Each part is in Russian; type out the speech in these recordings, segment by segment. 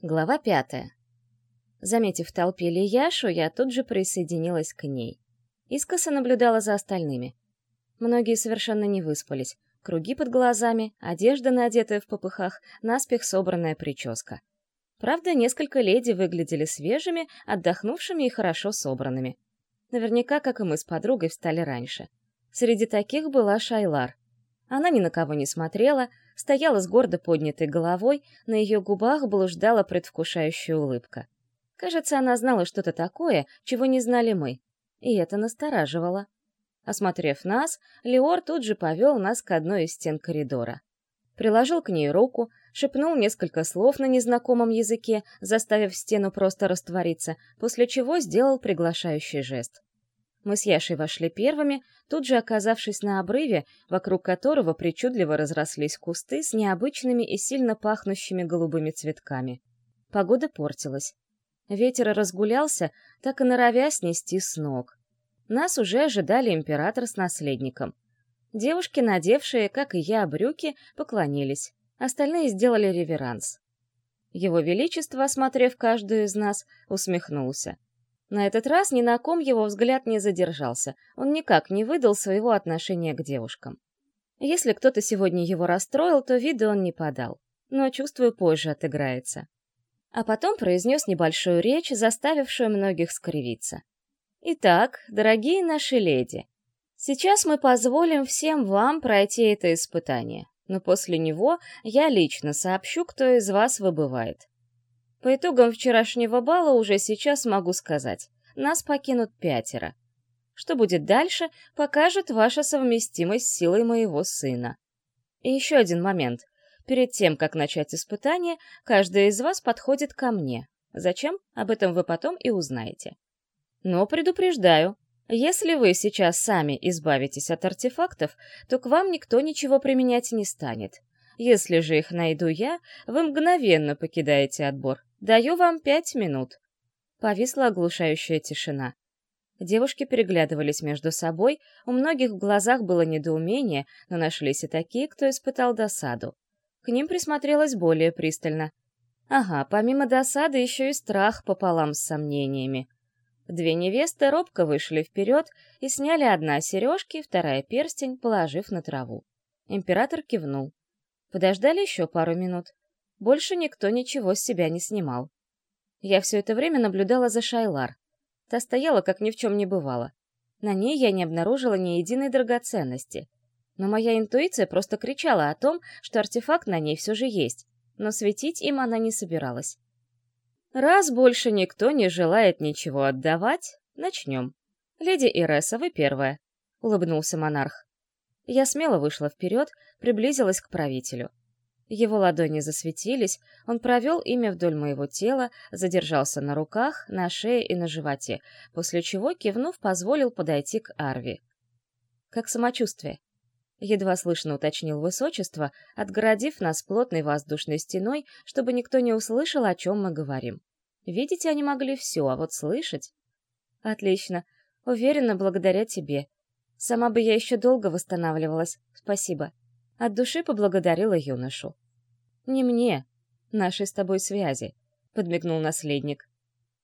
Глава пятая. Заметив в толпе Лияшу, я тут же присоединилась к ней. Искоса наблюдала за остальными. Многие совершенно не выспались. Круги под глазами, одежда, надетая в попыхах, наспех собранная прическа. Правда, несколько леди выглядели свежими, отдохнувшими и хорошо собранными. Наверняка, как и мы с подругой, встали раньше. Среди таких была Шайлар. Она ни на кого не смотрела, стояла с гордо поднятой головой, на ее губах блуждала предвкушающая улыбка. Кажется, она знала что-то такое, чего не знали мы. И это настораживало. Осмотрев нас, Леор тут же повел нас к одной из стен коридора. Приложил к ней руку, шепнул несколько слов на незнакомом языке, заставив стену просто раствориться, после чего сделал приглашающий жест. Мы с Яшей вошли первыми, тут же оказавшись на обрыве, вокруг которого причудливо разрослись кусты с необычными и сильно пахнущими голубыми цветками. Погода портилась. Ветер разгулялся, так и норовя снести с ног. Нас уже ожидали император с наследником. Девушки, надевшие, как и я, брюки, поклонились. Остальные сделали реверанс. Его Величество, осмотрев каждую из нас, усмехнулся. На этот раз ни на ком его взгляд не задержался, он никак не выдал своего отношения к девушкам. Если кто-то сегодня его расстроил, то вида он не подал, но, чувствую, позже отыграется а потом произнес небольшую речь, заставившую многих скривиться. «Итак, дорогие наши леди, сейчас мы позволим всем вам пройти это испытание, но после него я лично сообщу, кто из вас выбывает. По итогам вчерашнего бала уже сейчас могу сказать, нас покинут пятеро. Что будет дальше, покажет ваша совместимость с силой моего сына. И еще один момент — Перед тем, как начать испытание, каждая из вас подходит ко мне. Зачем? Об этом вы потом и узнаете. Но предупреждаю, если вы сейчас сами избавитесь от артефактов, то к вам никто ничего применять не станет. Если же их найду я, вы мгновенно покидаете отбор. Даю вам пять минут. Повисла оглушающая тишина. Девушки переглядывались между собой, у многих в глазах было недоумение, но нашлись и такие, кто испытал досаду. К ним присмотрелась более пристально. Ага, помимо досады еще и страх пополам с сомнениями. Две невесты робко вышли вперед и сняли одна сережки, вторая перстень, положив на траву. Император кивнул. Подождали еще пару минут. Больше никто ничего с себя не снимал. Я все это время наблюдала за Шайлар. Та стояла, как ни в чем не бывало. На ней я не обнаружила ни единой драгоценности но моя интуиция просто кричала о том, что артефакт на ней все же есть, но светить им она не собиралась. «Раз больше никто не желает ничего отдавать, начнем. Леди Иреса, вы первая», — улыбнулся монарх. Я смело вышла вперед, приблизилась к правителю. Его ладони засветились, он провел ими вдоль моего тела, задержался на руках, на шее и на животе, после чего, кивнув, позволил подойти к Арви. «Как самочувствие?» едва слышно уточнил высочество, отгородив нас плотной воздушной стеной, чтобы никто не услышал, о чем мы говорим. Видеть они могли все, а вот слышать... Отлично. Уверена, благодаря тебе. Сама бы я еще долго восстанавливалась. Спасибо. От души поблагодарила юношу. Не мне, нашей с тобой связи, подмигнул наследник.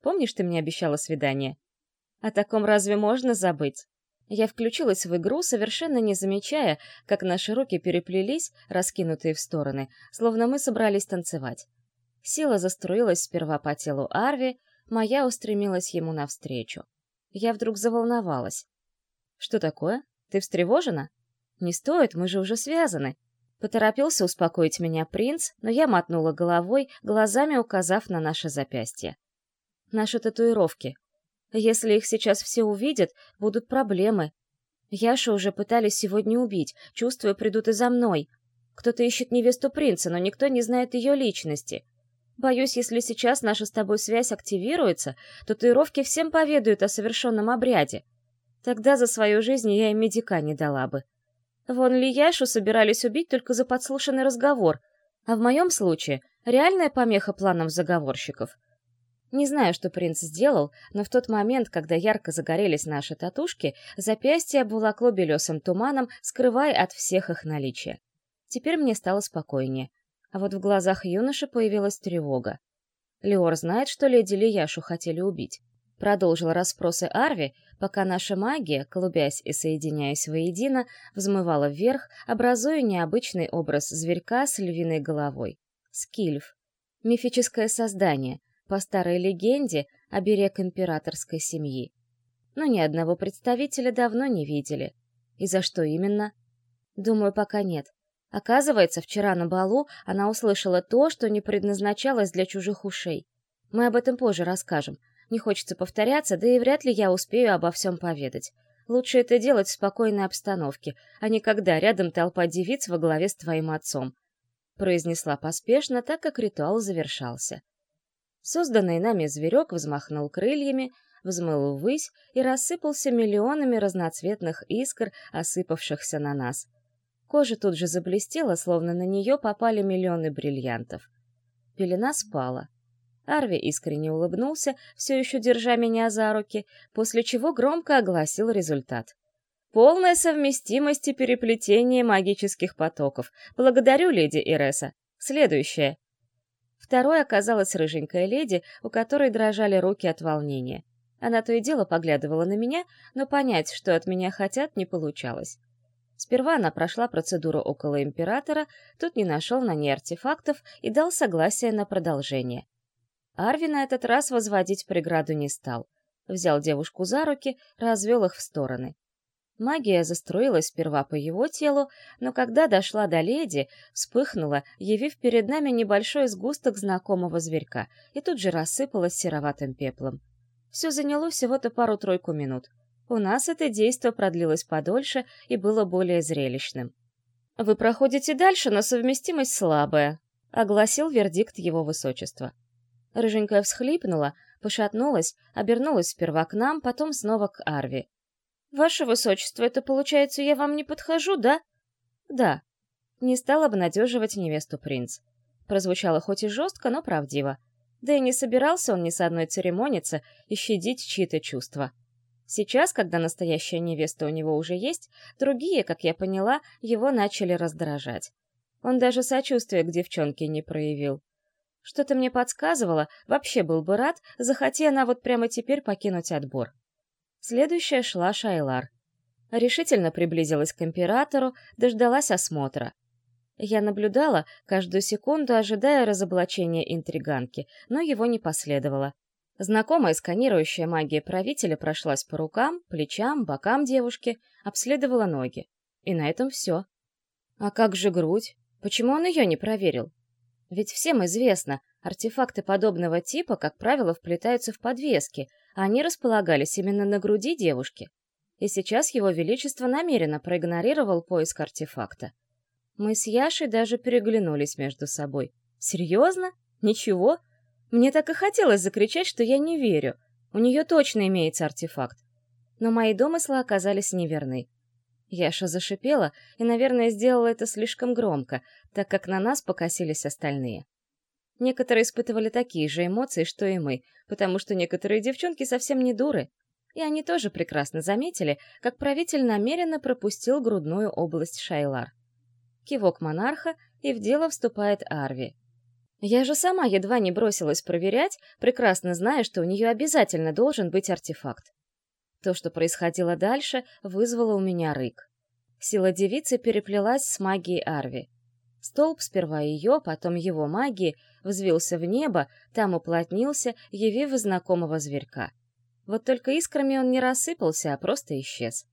Помнишь, ты мне обещала свидание? О таком разве можно забыть? Я включилась в игру, совершенно не замечая, как наши руки переплелись, раскинутые в стороны, словно мы собрались танцевать. Сила заструилась сперва по телу Арви, моя устремилась ему навстречу. Я вдруг заволновалась. «Что такое? Ты встревожена?» «Не стоит, мы же уже связаны». Поторопился успокоить меня принц, но я мотнула головой, глазами указав на наше запястье. «Наши татуировки», если их сейчас все увидят, будут проблемы. Яшу уже пытались сегодня убить, чувствуя, придут и за мной. Кто-то ищет невесту принца, но никто не знает ее личности. Боюсь, если сейчас наша с тобой связь активируется, татуировки всем поведают о совершенном обряде. Тогда за свою жизнь я им медика не дала бы. Вон ли Яшу собирались убить только за подслушанный разговор, а в моем случае реальная помеха планам заговорщиков. Не знаю, что принц сделал, но в тот момент, когда ярко загорелись наши татушки, запястье обволокло белесым туманом, скрывая от всех их наличие. Теперь мне стало спокойнее. А вот в глазах юноши появилась тревога. Леор знает, что леди Лияшу хотели убить. Продолжил расспросы Арви, пока наша магия, клубясь и соединяясь воедино, взмывала вверх, образуя необычный образ зверька с львиной головой. Скильф. Мифическое создание, по старой легенде, оберег императорской семьи. Но ни одного представителя давно не видели. И за что именно? Думаю, пока нет. Оказывается, вчера на балу она услышала то, что не предназначалось для чужих ушей. Мы об этом позже расскажем. Не хочется повторяться, да и вряд ли я успею обо всем поведать. Лучше это делать в спокойной обстановке, а не когда рядом толпа девиц во главе с твоим отцом. Произнесла поспешно, так как ритуал завершался. Созданный нами зверек взмахнул крыльями, взмыл ввысь и рассыпался миллионами разноцветных искр, осыпавшихся на нас. Кожа тут же заблестела, словно на нее попали миллионы бриллиантов. Пелена спала. Арви искренне улыбнулся, все еще держа меня за руки, после чего громко огласил результат. Полная совместимость и переплетение магических потоков. Благодарю, леди Иреса. Следующее. Второй оказалась рыженькая леди, у которой дрожали руки от волнения. Она то и дело поглядывала на меня, но понять, что от меня хотят, не получалось. Сперва она прошла процедуру около императора, тут не нашел на ней артефактов и дал согласие на продолжение. Арви на этот раз возводить преграду не стал. Взял девушку за руки, развел их в стороны. Магия застроилась сперва по его телу, но когда дошла до леди, вспыхнула, явив перед нами небольшой сгусток знакомого зверька, и тут же рассыпалась сероватым пеплом. Все заняло всего-то пару-тройку минут. У нас это действо продлилось подольше и было более зрелищным. «Вы проходите дальше, но совместимость слабая», — огласил вердикт его высочества. Рыженькая всхлипнула, пошатнулась, обернулась сперва к нам, потом снова к Арви. «Ваше высочество, это получается, я вам не подхожу, да?» «Да». Не стал обнадеживать невесту принц. Прозвучало хоть и жестко, но правдиво. Да и не собирался он ни с одной церемониться и щадить чьи-то чувства. Сейчас, когда настоящая невеста у него уже есть, другие, как я поняла, его начали раздражать. Он даже сочувствия к девчонке не проявил. Что-то мне подсказывало, вообще был бы рад, захоти она вот прямо теперь покинуть отбор. Следующая шла Шайлар. Решительно приблизилась к императору, дождалась осмотра. Я наблюдала, каждую секунду ожидая разоблачения интриганки, но его не последовало. Знакомая сканирующая магия правителя прошлась по рукам, плечам, бокам девушки, обследовала ноги. И на этом все. А как же грудь? Почему он ее не проверил? Ведь всем известно, артефакты подобного типа, как правило, вплетаются в подвески, а они располагались именно на груди девушки. И сейчас его величество намеренно проигнорировал поиск артефакта. Мы с Яшей даже переглянулись между собой. «Серьезно? Ничего? Мне так и хотелось закричать, что я не верю. У нее точно имеется артефакт. Но мои домыслы оказались неверны. Яша зашипела и, наверное, сделала это слишком громко, так как на нас покосились остальные. Некоторые испытывали такие же эмоции, что и мы, потому что некоторые девчонки совсем не дуры. И они тоже прекрасно заметили, как правитель намеренно пропустил грудную область Шайлар. Кивок монарха, и в дело вступает Арви. Я же сама едва не бросилась проверять, прекрасно зная, что у нее обязательно должен быть артефакт. То, что происходило дальше, вызвало у меня рык. Сила девицы переплелась с магией Арви. Столб сперва ее, потом его магии, взвился в небо, там уплотнился, явив знакомого зверька. Вот только искрами он не рассыпался, а просто исчез.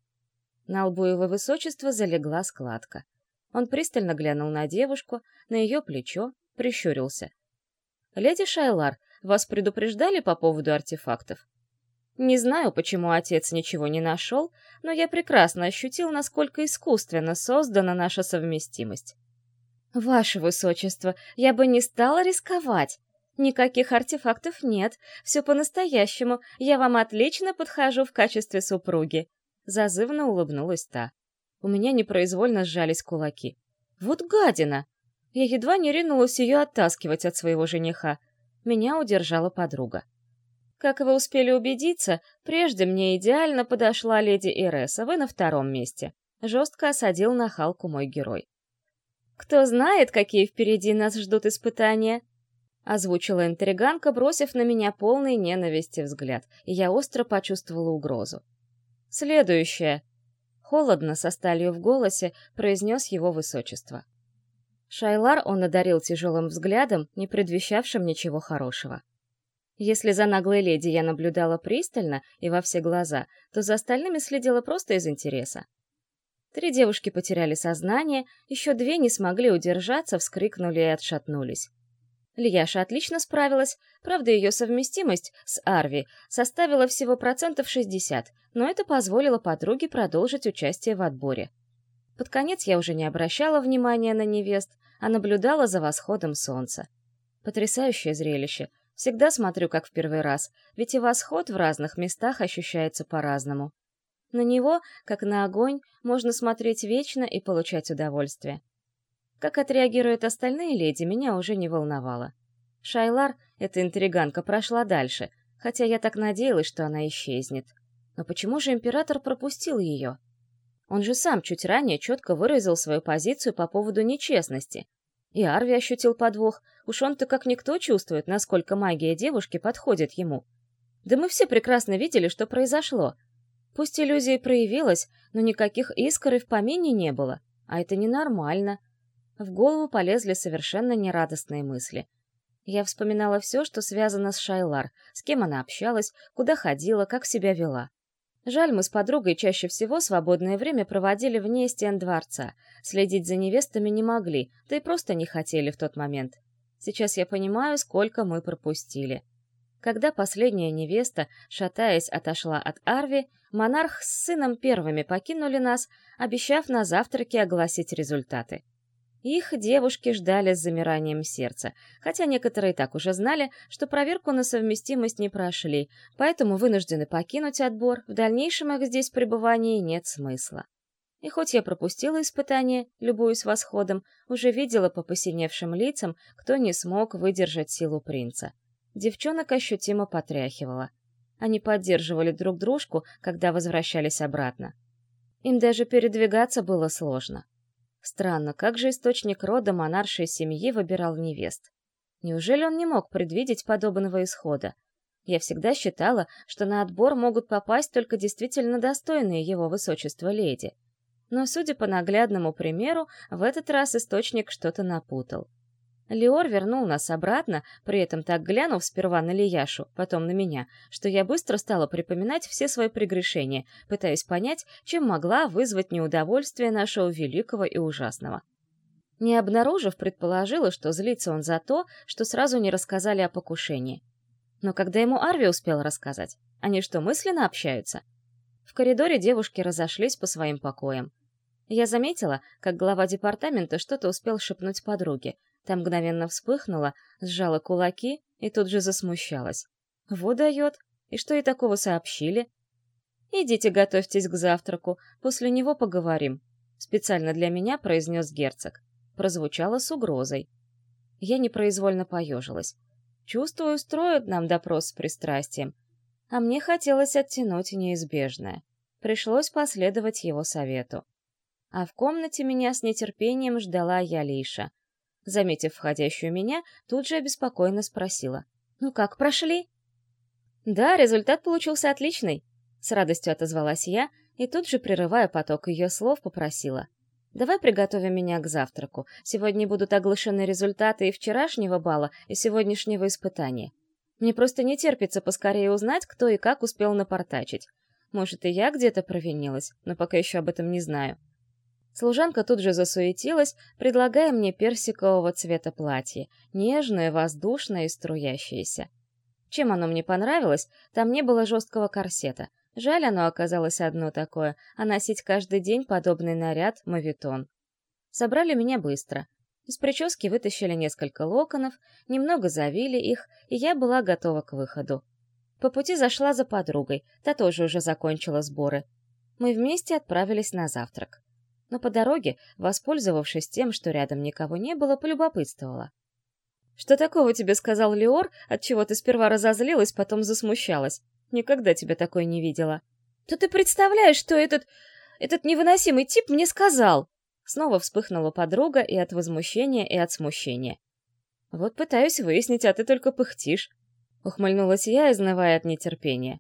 На лбу его высочества залегла складка. Он пристально глянул на девушку, на ее плечо, прищурился. «Леди Шайлар, вас предупреждали по поводу артефактов?» Не знаю, почему отец ничего не нашел, но я прекрасно ощутил, насколько искусственно создана наша совместимость. «Ваше высочество, я бы не стала рисковать. Никаких артефактов нет, все по-настоящему, я вам отлично подхожу в качестве супруги». Зазывно улыбнулась та. У меня непроизвольно сжались кулаки. «Вот гадина!» Я едва не ринулась ее оттаскивать от своего жениха. Меня удержала подруга. Как вы успели убедиться, прежде мне идеально подошла леди Иреса, вы на втором месте. Жестко осадил нахалку мой герой. Кто знает, какие впереди нас ждут испытания? — озвучила интриганка, бросив на меня полный ненависти взгляд, и я остро почувствовала угрозу. «Следующее!» — холодно, со сталью в голосе, произнес его высочество. Шайлар он одарил тяжелым взглядом, не предвещавшим ничего хорошего. Если за наглой леди я наблюдала пристально и во все глаза, то за остальными следила просто из интереса. Три девушки потеряли сознание, еще две не смогли удержаться, вскрикнули и отшатнулись. Лияша отлично справилась, правда, ее совместимость с Арви составила всего процентов 60, но это позволило подруге продолжить участие в отборе. Под конец я уже не обращала внимания на невест, а наблюдала за восходом солнца. Потрясающее зрелище. Всегда смотрю, как в первый раз, ведь и восход в разных местах ощущается по-разному. На него, как на огонь, можно смотреть вечно и получать удовольствие. Как отреагируют остальные леди, меня уже не волновало. Шайлар, эта интриганка, прошла дальше, хотя я так надеялась, что она исчезнет. Но почему же император пропустил ее? Он же сам чуть ранее четко выразил свою позицию по поводу нечестности. И Арви ощутил подвох, уж он-то как никто чувствует, насколько магия девушки подходит ему. Да мы все прекрасно видели, что произошло. Пусть иллюзия проявилась, но никаких искр и в помине не было. А это ненормально. В голову полезли совершенно нерадостные мысли. Я вспоминала все, что связано с Шайлар, с кем она общалась, куда ходила, как себя вела. Жаль, мы с подругой чаще всего свободное время проводили вне стен дворца. Следить за невестами не могли, да и просто не хотели в тот момент. Сейчас я понимаю, сколько мы пропустили. Когда последняя невеста, шатаясь, отошла от Арви, монарх с сыном первыми покинули нас, обещав на завтраке огласить результаты. Их девушки ждали с замиранием сердца, хотя некоторые так уже знали, что проверку на совместимость не прошли, поэтому вынуждены покинуть отбор, в дальнейшем их здесь пребывании нет смысла. И хоть я пропустила испытание, любуясь восходом, уже видела по посиневшим лицам, кто не смог выдержать силу принца. Девчонок ощутимо потряхивала. Они поддерживали друг дружку, когда возвращались обратно. Им даже передвигаться было сложно. Странно, как же источник рода монаршей семьи выбирал невест? Неужели он не мог предвидеть подобного исхода? Я всегда считала, что на отбор могут попасть только действительно достойные его высочества леди. Но, судя по наглядному примеру, в этот раз источник что-то напутал. Леор вернул нас обратно, при этом так глянув сперва на Лияшу, потом на меня, что я быстро стала припоминать все свои прегрешения, пытаясь понять, чем могла вызвать неудовольствие нашего великого и ужасного. Не обнаружив, предположила, что злится он за то, что сразу не рассказали о покушении. Но когда ему Арви успел рассказать, они что, мысленно общаются? В коридоре девушки разошлись по своим покоям. Я заметила, как глава департамента что-то успел шепнуть подруге, Та мгновенно вспыхнула, сжала кулаки и тут же засмущалась. «Вот дает! И что ей такого сообщили?» «Идите готовьтесь к завтраку, после него поговорим», — специально для меня произнес герцог. Прозвучало с угрозой. Я непроизвольно поежилась. Чувствую, устроят нам допрос с пристрастием. А мне хотелось оттянуть неизбежное. Пришлось последовать его совету. А в комнате меня с нетерпением ждала Ялиша. Заметив входящую меня, тут же обеспокоенно спросила. «Ну как, прошли?» «Да, результат получился отличный», — с радостью отозвалась я и тут же, прерывая поток ее слов, попросила. «Давай приготовим меня к завтраку. Сегодня будут оглашены результаты и вчерашнего бала, и сегодняшнего испытания. Мне просто не терпится поскорее узнать, кто и как успел напортачить. Может, и я где-то провинилась, но пока еще об этом не знаю». Служанка тут же засуетилась, предлагая мне персикового цвета платье, нежное, воздушное и струящееся. Чем оно мне понравилось, там не было жесткого корсета. Жаль, оно оказалось одно такое, а носить каждый день подобный наряд — мавитон. Собрали меня быстро. Из прически вытащили несколько локонов, немного завили их, и я была готова к выходу. По пути зашла за подругой, та тоже уже закончила сборы. Мы вместе отправились на завтрак но по дороге, воспользовавшись тем, что рядом никого не было, полюбопытствовала. «Что такого тебе сказал Леор, от чего ты сперва разозлилась, потом засмущалась? Никогда тебя такой не видела». «То ты представляешь, что этот... этот невыносимый тип мне сказал?» Снова вспыхнула подруга и от возмущения, и от смущения. Вот пытаюсь выяснить, а ты только пыхтишь. Ухмыльнулась я, изнывая от нетерпения.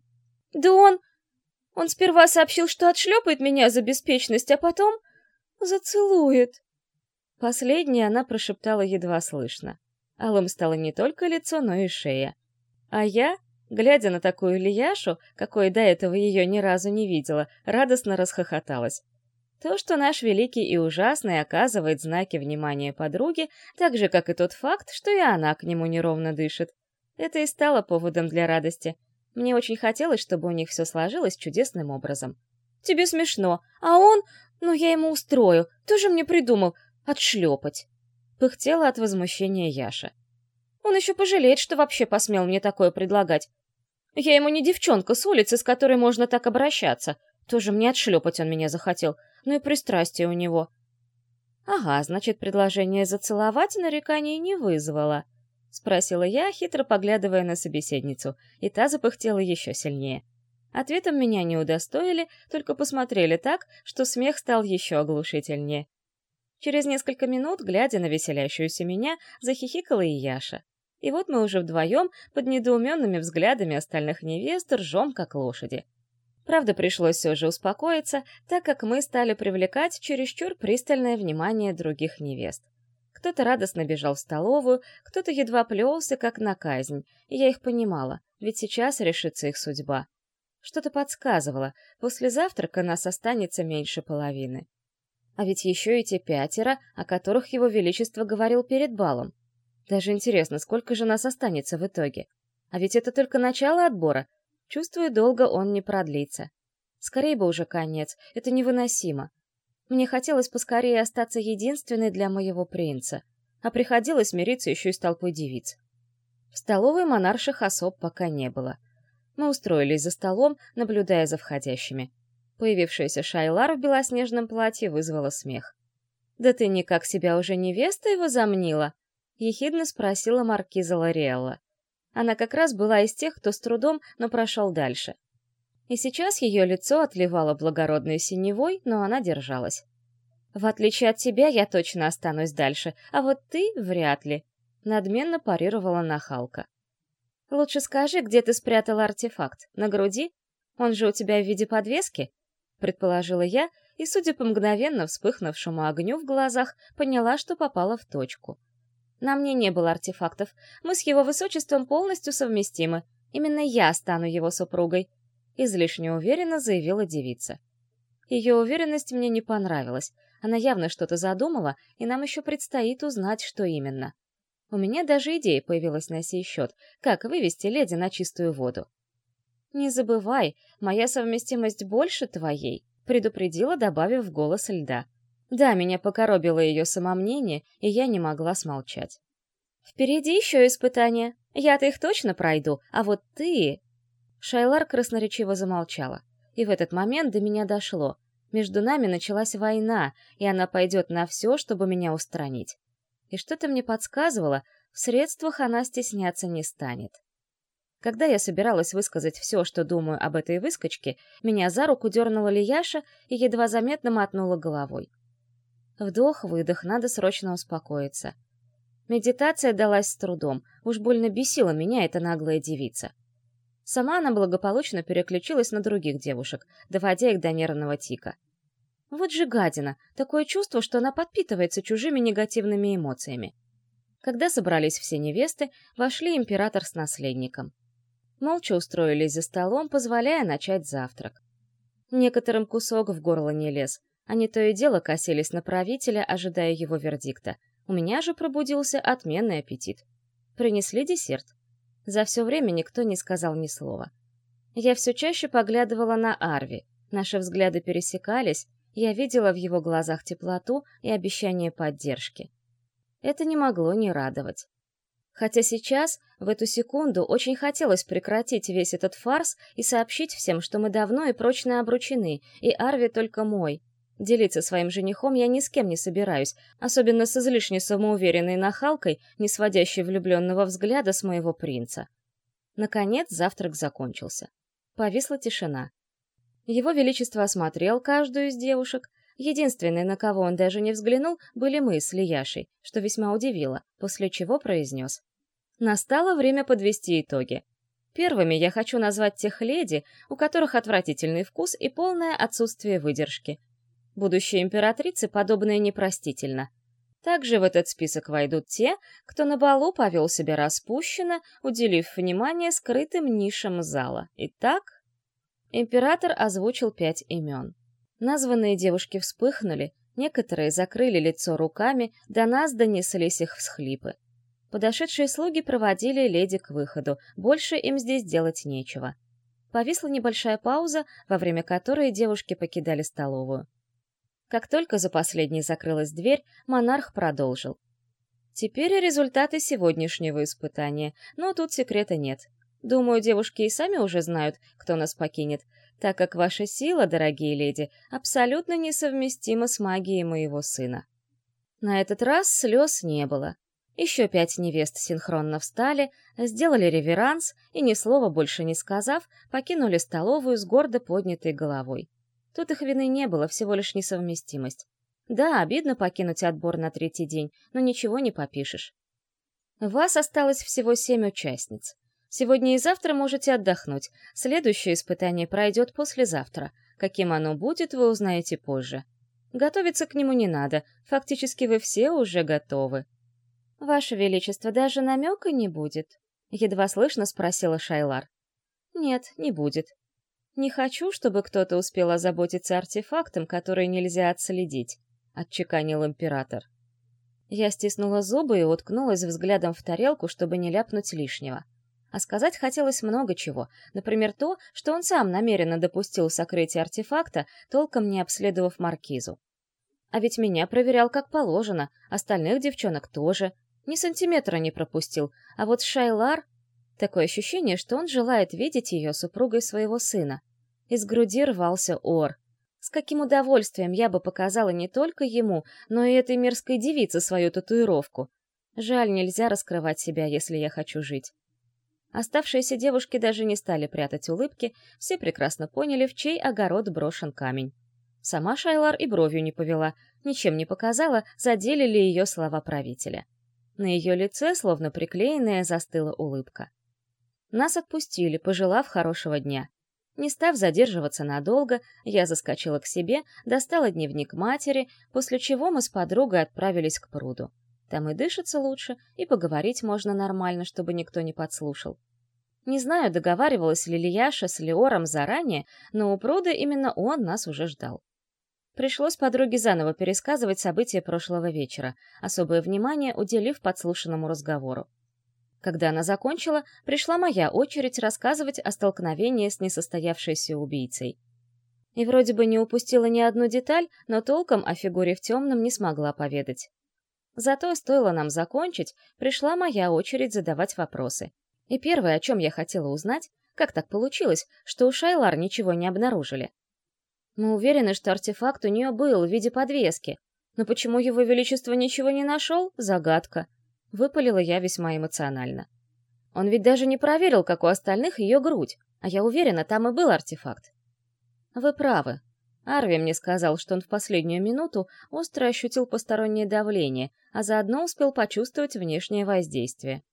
Да он... Он сперва сообщил, что отшлепает меня за беспечность, а потом зацелует. Последнее она прошептала едва слышно. Алым стало не только лицо, но и шея. А я, глядя на такую Лияшу, какой до этого ее ни разу не видела, радостно расхохоталась. То, что наш великий и ужасный оказывает знаки внимания подруге, так же, как и тот факт, что и она к нему неровно дышит. Это и стало поводом для радости. Мне очень хотелось, чтобы у них все сложилось чудесным образом. «Тебе смешно, а он... Ну, я ему устрою, тоже мне придумал. Отшлепать!» Пыхтела от возмущения Яша. «Он еще пожалеет, что вообще посмел мне такое предлагать. Я ему не девчонка с улицы, с которой можно так обращаться. Тоже мне отшлепать он меня захотел ну и пристрастие у него. Ага, значит, предложение зацеловать нареканий не вызвало. Спросила я, хитро поглядывая на собеседницу, и та запыхтела еще сильнее. Ответом меня не удостоили, только посмотрели так, что смех стал еще оглушительнее. Через несколько минут, глядя на веселящуюся меня, захихикала и Яша. И вот мы уже вдвоем, под недоуменными взглядами остальных невест, ржем, как лошади. Правда, пришлось все же успокоиться, так как мы стали привлекать чересчур пристальное внимание других невест. Кто-то радостно бежал в столовую, кто-то едва плелся, как на казнь, и я их понимала, ведь сейчас решится их судьба. Что-то подсказывало, после завтрака нас останется меньше половины. А ведь еще и те пятеро, о которых его величество говорил перед балом. Даже интересно, сколько же нас останется в итоге? А ведь это только начало отбора, Чувствую, долго он не продлится. Скорее бы уже конец, это невыносимо. Мне хотелось поскорее остаться единственной для моего принца, а приходилось мириться еще и с толпой девиц. В столовой монарших особ пока не было. Мы устроились за столом, наблюдая за входящими. Появившаяся Шайлар в белоснежном платье вызвала смех. «Да ты никак себя уже невеста его замнила?» — ехидно спросила маркиза Лориэлла. Она как раз была из тех, кто с трудом, но прошел дальше. И сейчас ее лицо отливало благородной синевой, но она держалась. «В отличие от тебя, я точно останусь дальше, а вот ты вряд ли», — надменно парировала нахалка. «Лучше скажи, где ты спрятал артефакт? На груди? Он же у тебя в виде подвески?» — предположила я, и, судя по мгновенно вспыхнувшему огню в глазах, поняла, что попала в точку. На мне не было артефактов. Мы с его высочеством полностью совместимы. Именно я стану его супругой», — излишне уверенно заявила девица. Ее уверенность мне не понравилась. Она явно что-то задумала, и нам еще предстоит узнать, что именно. У меня даже идея появилась на сей счет, как вывести леди на чистую воду. «Не забывай, моя совместимость больше твоей», — предупредила, добавив в голос льда. Да, меня покоробило ее самомнение, и я не могла смолчать. «Впереди еще испытания. Я-то их точно пройду, а вот ты...» Шайлар красноречиво замолчала. И в этот момент до меня дошло. Между нами началась война, и она пойдет на все, чтобы меня устранить. И что-то мне подсказывало, в средствах она стесняться не станет. Когда я собиралась высказать все, что думаю об этой выскочке, меня за руку дернула Лияша и едва заметно мотнула головой. Вдох-выдох, надо срочно успокоиться. Медитация далась с трудом, уж больно бесила меня эта наглая девица. Сама она благополучно переключилась на других девушек, доводя их до нервного тика. Вот же гадина, такое чувство, что она подпитывается чужими негативными эмоциями. Когда собрались все невесты, вошли император с наследником. Молча устроились за столом, позволяя начать завтрак. Некоторым кусок в горло не лез, они то и дело косились на правителя, ожидая его вердикта. У меня же пробудился отменный аппетит. Принесли десерт. За все время никто не сказал ни слова. Я все чаще поглядывала на Арви. Наши взгляды пересекались, я видела в его глазах теплоту и обещание поддержки. Это не могло не радовать. Хотя сейчас, в эту секунду, очень хотелось прекратить весь этот фарс и сообщить всем, что мы давно и прочно обручены, и Арви только мой, Делиться своим женихом я ни с кем не собираюсь, особенно с излишне самоуверенной нахалкой, не сводящей влюбленного взгляда с моего принца. Наконец завтрак закончился. Повисла тишина. Его Величество осмотрел каждую из девушек, Единственные, на кого он даже не взглянул, были мы с Лияшей, что весьма удивило, после чего произнес. Настало время подвести итоги. Первыми я хочу назвать тех леди, у которых отвратительный вкус и полное отсутствие выдержки. Будущей императрице подобное непростительно. Также в этот список войдут те, кто на балу повел себя распущенно, уделив внимание скрытым нишам зала. Итак, император озвучил пять имен. Названные девушки вспыхнули, некоторые закрыли лицо руками, до нас донеслись их всхлипы. Подошедшие слуги проводили леди к выходу, больше им здесь делать нечего. Повисла небольшая пауза, во время которой девушки покидали столовую. Как только за последней закрылась дверь, монарх продолжил. Теперь результаты сегодняшнего испытания, но тут секрета нет. Думаю, девушки и сами уже знают, кто нас покинет, так как ваша сила, дорогие леди, абсолютно несовместима с магией моего сына. На этот раз слез не было. Еще пять невест синхронно встали, сделали реверанс и, ни слова больше не сказав, покинули столовую с гордо поднятой головой. Тут их вины не было, всего лишь несовместимость. Да, обидно покинуть отбор на третий день, но ничего не попишешь. Вас осталось всего семь участниц. Сегодня и завтра можете отдохнуть. Следующее испытание пройдет послезавтра. Каким оно будет, вы узнаете позже. Готовиться к нему не надо, фактически вы все уже готовы. «Ваше Величество, даже намека не будет?» — едва слышно спросила Шайлар. «Нет, не будет. Не хочу, чтобы кто-то успел озаботиться артефактом, который нельзя отследить», — отчеканил император. Я стиснула зубы и уткнулась взглядом в тарелку, чтобы не ляпнуть лишнего. А сказать хотелось много чего. Например, то, что он сам намеренно допустил сокрытие артефакта, толком не обследовав маркизу. А ведь меня проверял как положено, остальных девчонок тоже. Ни сантиметра не пропустил. А вот Шайлар... Такое ощущение, что он желает видеть ее супругой своего сына. Из груди рвался ор. С каким удовольствием я бы показала не только ему, но и этой мерзкой девице свою татуировку. Жаль, нельзя раскрывать себя, если я хочу жить. Оставшиеся девушки даже не стали прятать улыбки, все прекрасно поняли, в чей огород брошен камень. Сама Шайлар и бровью не повела, ничем не показала, задели ли ее слова правителя. На ее лице, словно приклеенная, застыла улыбка. Нас отпустили, пожелав хорошего дня. Не став задерживаться надолго, я заскочила к себе, достала дневник матери, после чего мы с подругой отправились к пруду. Там и дышится лучше, и поговорить можно нормально, чтобы никто не подслушал. Не знаю, договаривалась ли Лияша с Леором заранее, но у пруда именно он нас уже ждал. Пришлось подруге заново пересказывать события прошлого вечера, особое внимание уделив подслушанному разговору. Когда она закончила, пришла моя очередь рассказывать о столкновении с несостоявшейся убийцей. И вроде бы не упустила ни одну деталь, но толком о фигуре в темном не смогла поведать. Зато стоило нам закончить, пришла моя очередь задавать вопросы. И первое, о чем я хотела узнать, как так получилось, что у Шайлар ничего не обнаружили. Мы уверены, что артефакт у нее был в виде подвески. Но почему его величество ничего не нашел — загадка. Выпалила я весьма эмоционально. Он ведь даже не проверил, как у остальных ее грудь, а я уверена, там и был артефакт. Вы правы, Арви мне сказал, что он в последнюю минуту остро ощутил постороннее давление, а заодно успел почувствовать внешнее воздействие.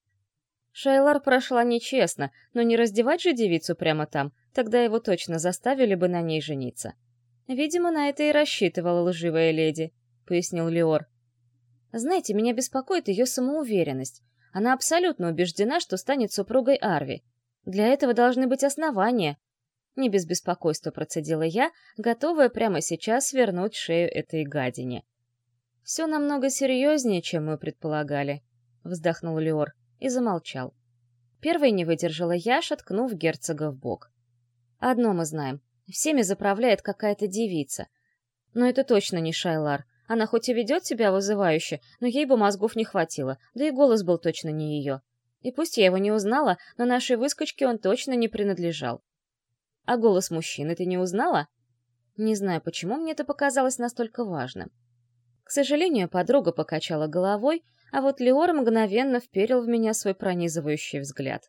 Шайлар прошла нечестно, но не раздевать же девицу прямо там, тогда его точно заставили бы на ней жениться. Видимо, на это и рассчитывала лживая леди, пояснил Леор. Знаете, меня беспокоит ее самоуверенность. Она абсолютно убеждена, что станет супругой Арви. Для этого должны быть основания, не без беспокойства процедила я, готовая прямо сейчас свернуть шею этой гадине. «Все намного серьезнее, чем мы предполагали», — вздохнул Леор и замолчал. Первой не выдержала я, шаткнув герцога в бок. «Одно мы знаем. Всеми заправляет какая-то девица. Но это точно не Шайлар. Она хоть и ведет себя вызывающе, но ей бы мозгов не хватило, да и голос был точно не ее. И пусть я его не узнала, но нашей выскочке он точно не принадлежал. А голос мужчины ты не узнала? Не знаю, почему мне это показалось настолько важным. К сожалению, подруга покачала головой, а вот Леор мгновенно вперил в меня свой пронизывающий взгляд.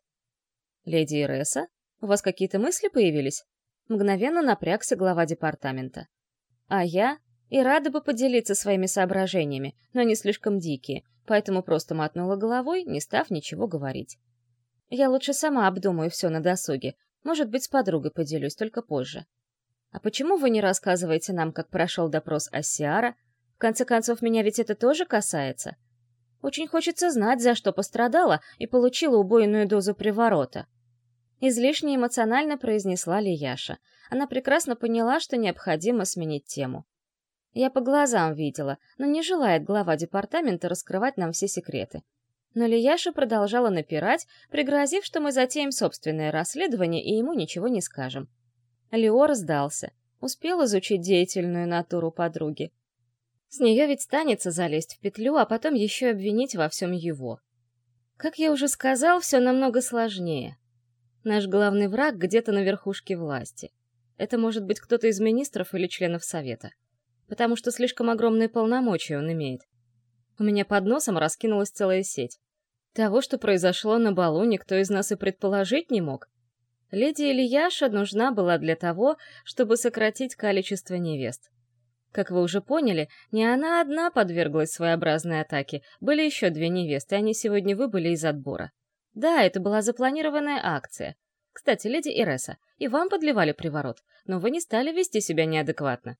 «Леди Иреса, у вас какие-то мысли появились?» Мгновенно напрягся глава департамента. А я И рада бы поделиться своими соображениями, но они слишком дикие, поэтому просто мотнула головой, не став ничего говорить. Я лучше сама обдумаю все на досуге, может быть, с подругой поделюсь, только позже. А почему вы не рассказываете нам, как прошел допрос Ассиара? В конце концов, меня ведь это тоже касается. Очень хочется знать, за что пострадала и получила убойную дозу приворота. Излишне эмоционально произнесла Лияша. Она прекрасно поняла, что необходимо сменить тему. Я по глазам видела, но не желает глава департамента раскрывать нам все секреты. Но Лияша продолжала напирать, пригрозив, что мы затеем собственное расследование и ему ничего не скажем. Леор сдался. Успел изучить деятельную натуру подруги. С нее ведь станется залезть в петлю, а потом еще обвинить во всем его. Как я уже сказал, все намного сложнее. Наш главный враг где-то на верхушке власти. Это может быть кто-то из министров или членов Совета. Потому что слишком огромные полномочия он имеет. У меня под носом раскинулась целая сеть. Того, что произошло на балу, никто из нас и предположить не мог. Леди Ильяша нужна была для того, чтобы сократить количество невест. Как вы уже поняли, не она одна подверглась своеобразной атаке, были еще две невесты, они сегодня выбыли из отбора. Да, это была запланированная акция. Кстати, леди Иреса, и вам подливали приворот, но вы не стали вести себя неадекватно.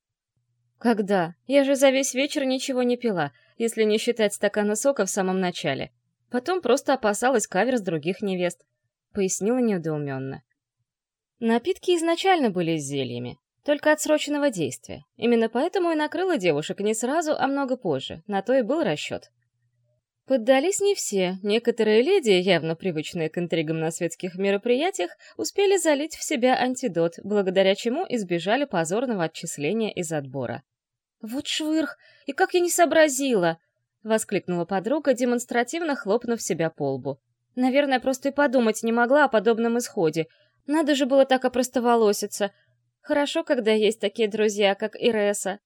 Когда? Я же за весь вечер ничего не пила, если не считать стакана сока в самом начале. Потом просто опасалась кавер с других невест. Пояснила недоуменно. Напитки изначально были с зельями, только отсроченного действия. Именно поэтому и накрыла девушек не сразу, а много позже. На то и был расчет. Поддались не все. Некоторые леди, явно привычные к интригам на светских мероприятиях, успели залить в себя антидот, благодаря чему избежали позорного отчисления из отбора. «Вот швырх! И как я не сообразила!» — воскликнула подруга, демонстративно хлопнув себя по лбу. «Наверное, просто и подумать не могла о подобном исходе. Надо же было так опростоволоситься. Хорошо, когда есть такие друзья, как Иреса,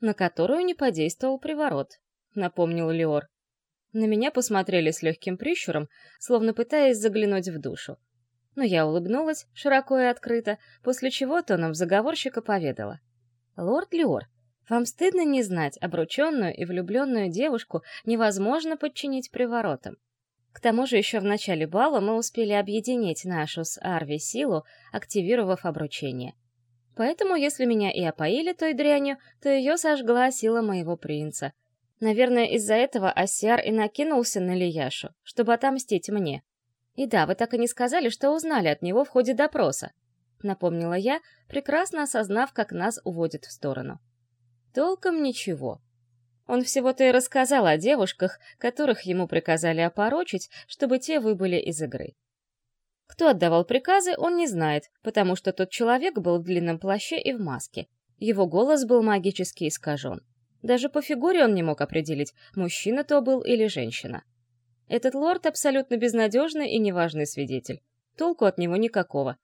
на которую не подействовал приворот, напомнил Леор. На меня посмотрели с легким прищуром, словно пытаясь заглянуть в душу. Но я улыбнулась, широко и открыто, после чего тоном заговорщика поведала. «Лорд Леор, вам стыдно не знать, обрученную и влюбленную девушку невозможно подчинить приворотам. К тому же еще в начале бала мы успели объединить нашу с Арви силу, активировав обручение. Поэтому, если меня и опоили той дрянью, то ее сожгла сила моего принца. Наверное, из-за этого Асяр и накинулся на Лияшу, чтобы отомстить мне. И да, вы так и не сказали, что узнали от него в ходе допроса. Напомнила я, прекрасно осознав, как нас уводят в сторону. Толком ничего. Он всего-то и рассказал о девушках, которых ему приказали опорочить, чтобы те выбыли из игры. Кто отдавал приказы, он не знает, потому что тот человек был в длинном плаще и в маске. Его голос был магически искажен. Даже по фигуре он не мог определить, мужчина то был или женщина. Этот лорд абсолютно безнадежный и неважный свидетель. Толку от него никакого.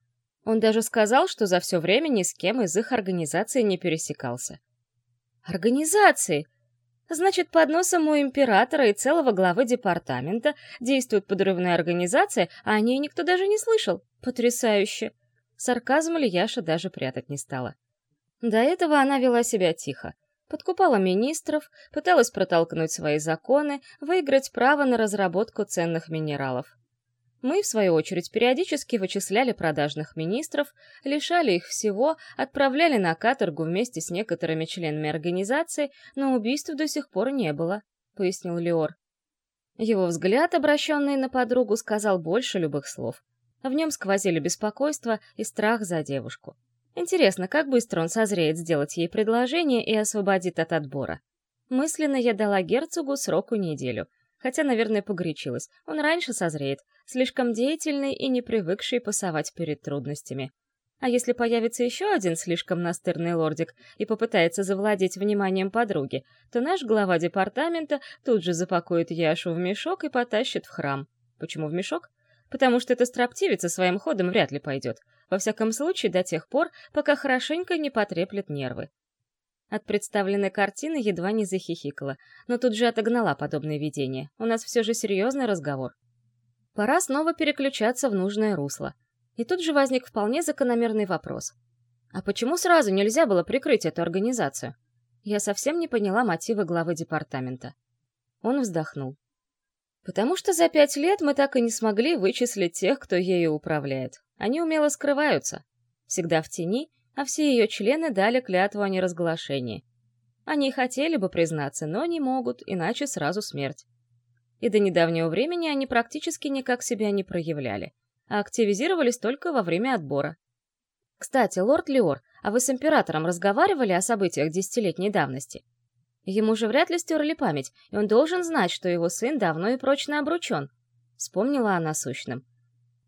Он даже сказал, что за все время ни с кем из их организации не пересекался. «Организации!» Значит, под носом у императора и целого главы департамента действует подрывная организация, а о ней никто даже не слышал. Потрясающе! Сарказм Ильяша даже прятать не стала. До этого она вела себя тихо. Подкупала министров, пыталась протолкнуть свои законы, выиграть право на разработку ценных минералов. Мы, в свою очередь, периодически вычисляли продажных министров, лишали их всего, отправляли на каторгу вместе с некоторыми членами организации, но убийств до сих пор не было, — пояснил Леор. Его взгляд, обращенный на подругу, сказал больше любых слов. В нем сквозили беспокойство и страх за девушку. Интересно, как быстро он созреет сделать ей предложение и освободит от отбора. Мысленно я дала герцогу сроку неделю — Хотя, наверное, погорячилась. Он раньше созреет, слишком деятельный и не привыкший пасовать перед трудностями. А если появится еще один слишком настырный лордик и попытается завладеть вниманием подруги, то наш глава департамента тут же запакует Яшу в мешок и потащит в храм. Почему в мешок? Потому что эта строптивица своим ходом вряд ли пойдет. Во всяком случае, до тех пор, пока хорошенько не потреплет нервы. От представленной картины едва не захихикала, но тут же отогнала подобное видение. У нас все же серьезный разговор. Пора снова переключаться в нужное русло. И тут же возник вполне закономерный вопрос. А почему сразу нельзя было прикрыть эту организацию? Я совсем не поняла мотивы главы департамента. Он вздохнул. Потому что за пять лет мы так и не смогли вычислить тех, кто ею управляет. Они умело скрываются. Всегда в тени, а все ее члены дали клятву о неразглашении. Они хотели бы признаться, но не могут, иначе сразу смерть. И до недавнего времени они практически никак себя не проявляли, а активизировались только во время отбора. Кстати, лорд Леор, а вы с императором разговаривали о событиях десятилетней давности? Ему же вряд ли стерли память, и он должен знать, что его сын давно и прочно обручен. Вспомнила она сущным.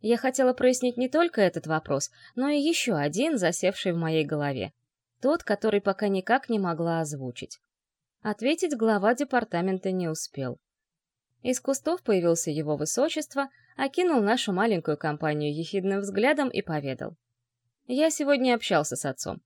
Я хотела прояснить не только этот вопрос, но и еще один, засевший в моей голове. Тот, который пока никак не могла озвучить. Ответить глава департамента не успел. Из кустов появился его высочество, окинул нашу маленькую компанию ехидным взглядом и поведал. Я сегодня общался с отцом.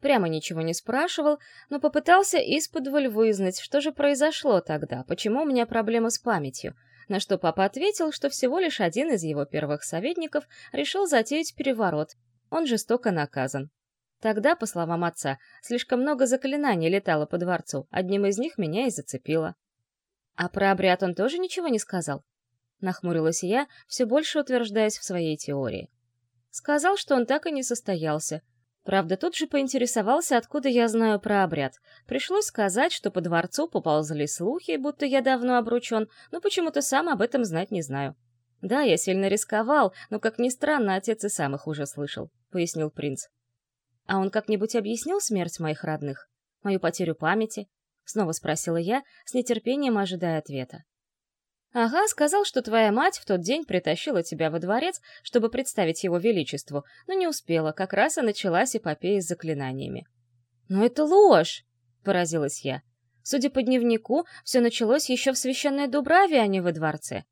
Прямо ничего не спрашивал, но попытался исподволь вызнать, что же произошло тогда, почему у меня проблемы с памятью, на что папа ответил, что всего лишь один из его первых советников решил затеять переворот. Он жестоко наказан. Тогда, по словам отца, слишком много заклинаний летало по дворцу, одним из них меня и зацепило. А про обряд он тоже ничего не сказал? Нахмурилась я, все больше утверждаясь в своей теории. Сказал, что он так и не состоялся, Правда, тут же поинтересовался, откуда я знаю про обряд. Пришлось сказать, что по дворцу поползли слухи, будто я давно обручен, но почему-то сам об этом знать не знаю. «Да, я сильно рисковал, но, как ни странно, отец и сам их уже слышал», — пояснил принц. «А он как-нибудь объяснил смерть моих родных? Мою потерю памяти?» — снова спросила я, с нетерпением ожидая ответа. «Ага, сказал, что твоя мать в тот день притащила тебя во дворец, чтобы представить его величеству, но не успела, как раз и началась эпопея с заклинаниями». «Но это ложь!» — поразилась я. Судя по дневнику, все началось еще в священной Дубраве, а не во дворце.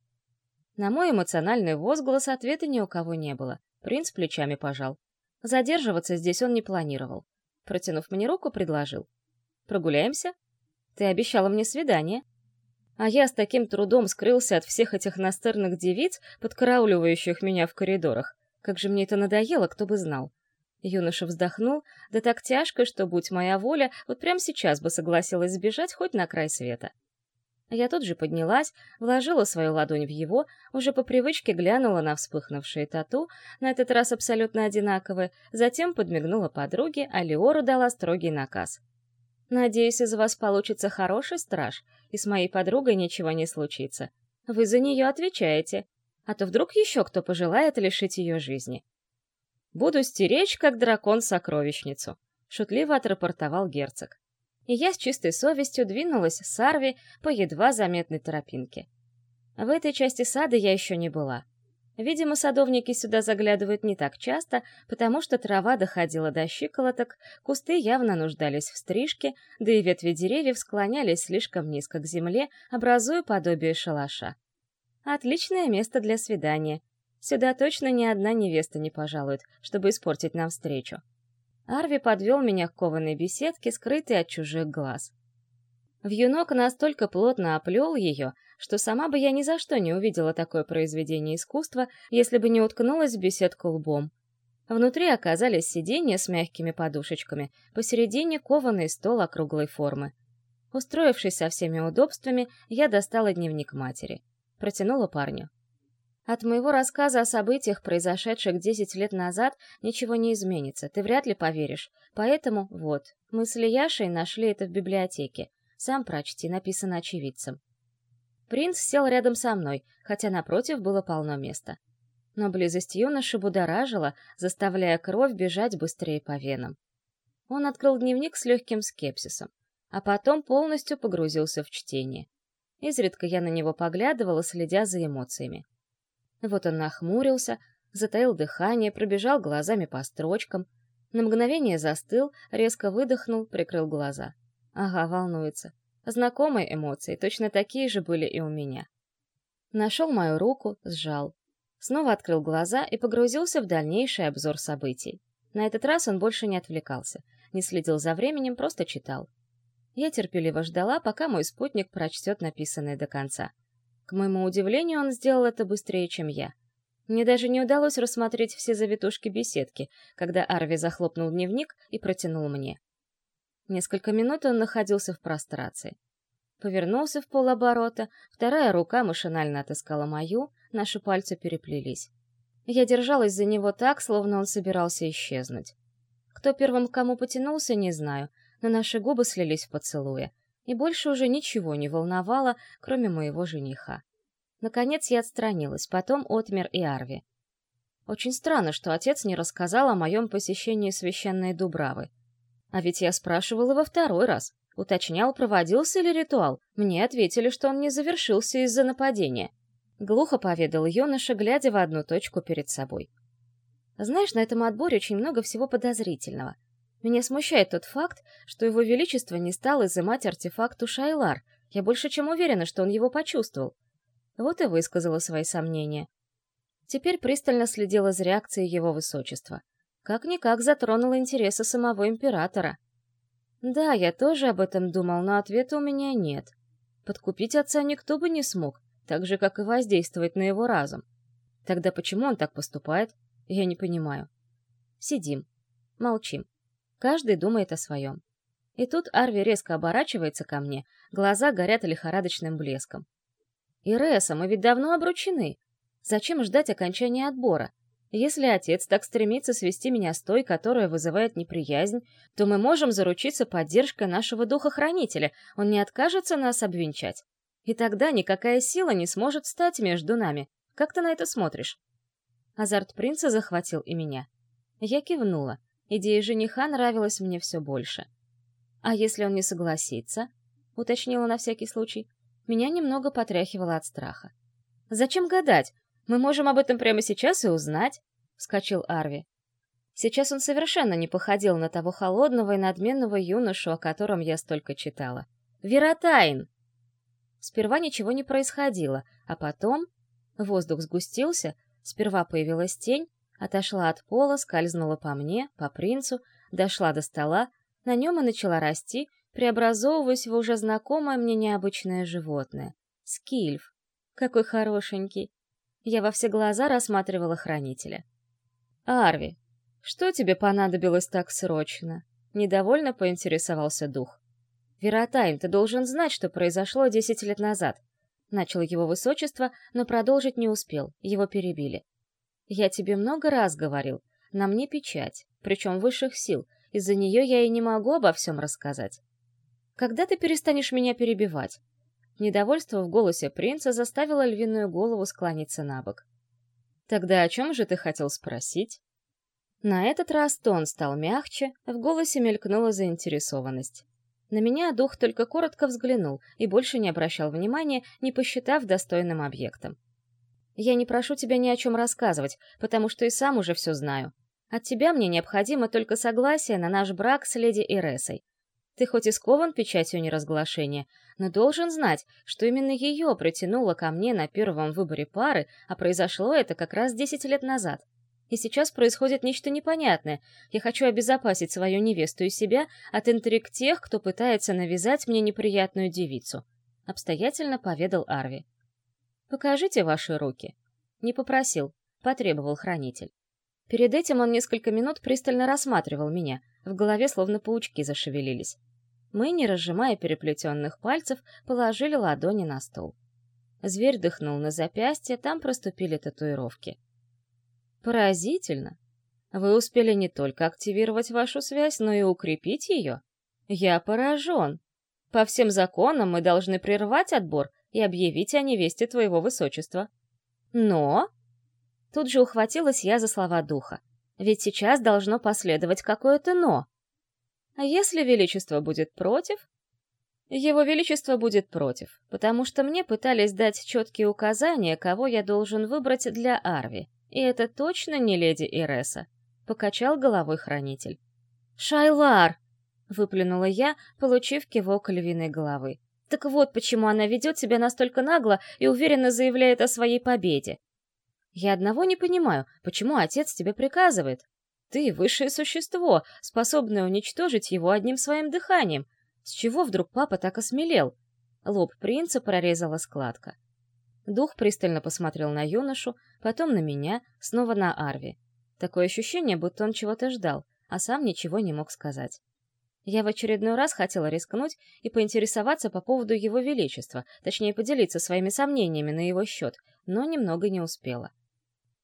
На мой эмоциональный возглас ответа ни у кого не было. Принц плечами пожал. Задерживаться здесь он не планировал. Протянув мне руку, предложил. «Прогуляемся? Ты обещала мне свидание». А я с таким трудом скрылся от всех этих настырных девиц, подкарауливающих меня в коридорах. Как же мне это надоело, кто бы знал. Юноша вздохнул, да так тяжко, что, будь моя воля, вот прямо сейчас бы согласилась сбежать хоть на край света. Я тут же поднялась, вложила свою ладонь в его, уже по привычке глянула на вспыхнувшие тату, на этот раз абсолютно одинаковые, затем подмигнула подруге, а Леору дала строгий наказ. Надеюсь, из вас получится хороший страж, и с моей подругой ничего не случится. Вы за нее отвечаете, а то вдруг еще кто пожелает лишить ее жизни. Буду стеречь, как дракон, сокровищницу, шутливо отрапортовал герцог. И я с чистой совестью двинулась с Арви по едва заметной тропинке. В этой части сада я еще не была. Видимо, садовники сюда заглядывают не так часто, потому что трава доходила до щиколоток, кусты явно нуждались в стрижке, да и ветви деревьев склонялись слишком низко к земле, образуя подобие шалаша. Отличное место для свидания. Сюда точно ни одна невеста не пожалует, чтобы испортить нам встречу. Арви подвел меня к кованой беседке, скрытой от чужих глаз. Вьюнок настолько плотно оплел ее, что сама бы я ни за что не увидела такое произведение искусства, если бы не уткнулась в беседку лбом. Внутри оказались сиденья с мягкими подушечками, посередине кованый стол округлой формы. Устроившись со всеми удобствами, я достала дневник матери. Протянула парню. От моего рассказа о событиях, произошедших 10 лет назад, ничего не изменится, ты вряд ли поверишь. Поэтому, вот, мы с Ильяшей нашли это в библиотеке. Сам прочти, написано очевидцем. Принц сел рядом со мной, хотя напротив было полно места. Но близость юноши будоражила, заставляя кровь бежать быстрее по венам. Он открыл дневник с легким скепсисом, а потом полностью погрузился в чтение. Изредка я на него поглядывала, следя за эмоциями. Вот он нахмурился, затаил дыхание, пробежал глазами по строчкам, на мгновение застыл, резко выдохнул, прикрыл глаза. Ага, волнуется. Знакомые эмоции, точно такие же были и у меня. Нашел мою руку, сжал. Снова открыл глаза и погрузился в дальнейший обзор событий. На этот раз он больше не отвлекался, не следил за временем, просто читал. Я терпеливо ждала, пока мой спутник прочтет написанное до конца. К моему удивлению, он сделал это быстрее, чем я. Мне даже не удалось рассмотреть все завитушки беседки, когда Арви захлопнул дневник и протянул мне. Несколько минут он находился в прострации. Повернулся в полоборота, вторая рука машинально отыскала мою, наши пальцы переплелись. Я держалась за него так, словно он собирался исчезнуть. Кто первым к кому потянулся, не знаю, но наши губы слились в поцелуе, и больше уже ничего не волновало, кроме моего жениха. Наконец я отстранилась, потом отмер и Арви. Очень странно, что отец не рассказал о моем посещении священной Дубравы. А ведь я спрашивала во второй раз. Уточнял, проводился ли ритуал. Мне ответили, что он не завершился из-за нападения. Глухо поведал юноша, глядя в одну точку перед собой. Знаешь, на этом отборе очень много всего подозрительного. Меня смущает тот факт, что его величество не стал изымать артефакт у Шайлар. Я больше чем уверена, что он его почувствовал. Вот и высказала свои сомнения. Теперь пристально следила за реакцией его высочества. Как-никак затронула интересы самого императора. Да, я тоже об этом думал, но ответа у меня нет. Подкупить отца никто бы не смог, так же, как и воздействовать на его разум. Тогда почему он так поступает? Я не понимаю. Сидим. Молчим. Каждый думает о своем. И тут Арви резко оборачивается ко мне, глаза горят лихорадочным блеском. «Иреса, мы ведь давно обручены. Зачем ждать окончания отбора? Если отец так стремится свести меня с той, которая вызывает неприязнь, то мы можем заручиться поддержкой нашего духа-хранителя, он не откажется нас обвенчать. И тогда никакая сила не сможет стать между нами. Как ты на это смотришь?» Азарт принца захватил и меня. Я кивнула. Идея жениха нравилась мне все больше. «А если он не согласится?» — уточнила на всякий случай. Меня немного потряхивало от страха. «Зачем гадать? Мы можем об этом прямо сейчас и узнать», — вскочил Арви. Сейчас он совершенно не походил на того холодного и надменного юношу, о котором я столько читала. «Веротайн!» Сперва ничего не происходило, а потом воздух сгустился, сперва появилась тень, отошла от пола, скользнула по мне, по принцу, дошла до стола, на нем и начала расти, преобразовываясь в уже знакомое мне необычное животное. Скильф. Какой хорошенький. Я во все глаза рассматривала хранителя. «Арви, что тебе понадобилось так срочно?» Недовольно поинтересовался дух. «Веротайм, ты должен знать, что произошло десять лет назад». Начал его высочество, но продолжить не успел, его перебили. «Я тебе много раз говорил, на мне печать, причем высших сил, из-за нее я и не могу обо всем рассказать. Когда ты перестанешь меня перебивать? Недовольство в голосе принца заставило львиную голову склониться на бок. «Тогда о чем же ты хотел спросить?» На этот раз тон стал мягче, в голосе мелькнула заинтересованность. На меня дух только коротко взглянул и больше не обращал внимания, не посчитав достойным объектом. «Я не прошу тебя ни о чем рассказывать, потому что и сам уже все знаю. От тебя мне необходимо только согласие на наш брак с леди Иресой. Ты хоть и скован печатью неразглашения, но должен знать, что именно ее притянуло ко мне на первом выборе пары, а произошло это как раз 10 лет назад. И сейчас происходит нечто непонятное. Я хочу обезопасить свою невесту и себя от интриг тех, кто пытается навязать мне неприятную девицу. Обстоятельно поведал Арви. «Покажите ваши руки». Не попросил, потребовал хранитель. Перед этим он несколько минут пристально рассматривал меня, в голове словно паучки зашевелились. Мы, не разжимая переплетенных пальцев, положили ладони на стол. Зверь дыхнул на запястье, там проступили татуировки. Поразительно. Вы успели не только активировать вашу связь, но и укрепить ее. Я поражен. По всем законам мы должны прервать отбор и объявить о невесте твоего высочества. Но Тут же ухватилась я за слова духа. Ведь сейчас должно последовать какое-то «но». А если Величество будет против? Его Величество будет против, потому что мне пытались дать четкие указания, кого я должен выбрать для Арви. И это точно не леди Иреса. Покачал головой хранитель. «Шайлар!» — выплюнула я, получив кивок львиной головы. Так вот, почему она ведет себя настолько нагло и уверенно заявляет о своей победе. Я одного не понимаю, почему отец тебе приказывает? Ты — высшее существо, способное уничтожить его одним своим дыханием. С чего вдруг папа так осмелел? Лоб принца прорезала складка. Дух пристально посмотрел на юношу, потом на меня, снова на Арви. Такое ощущение, будто он чего-то ждал, а сам ничего не мог сказать. Я в очередной раз хотела рискнуть и поинтересоваться по поводу его величества, точнее поделиться своими сомнениями на его счет, но немного не успела.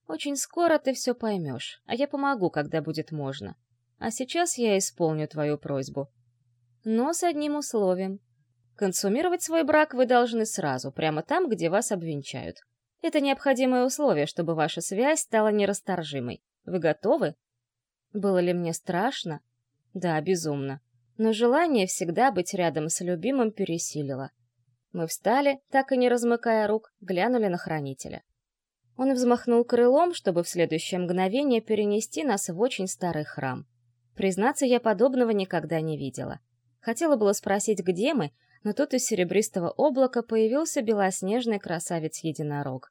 Очень скоро ты все поймешь, а я помогу, когда будет можно. А сейчас я исполню твою просьбу. Но с одним условием. Консумировать свой брак вы должны сразу, прямо там, где вас обвенчают. Это необходимое условие, чтобы ваша связь стала нерасторжимой. Вы готовы? Было ли мне страшно? Да, безумно. Но желание всегда быть рядом с любимым пересилило. Мы встали, так и не размыкая рук, глянули на хранителя. Он взмахнул крылом, чтобы в следующее мгновение перенести нас в очень старый храм. Признаться, я подобного никогда не видела. Хотела было спросить, где мы, но тут из серебристого облака появился белоснежный красавец-единорог.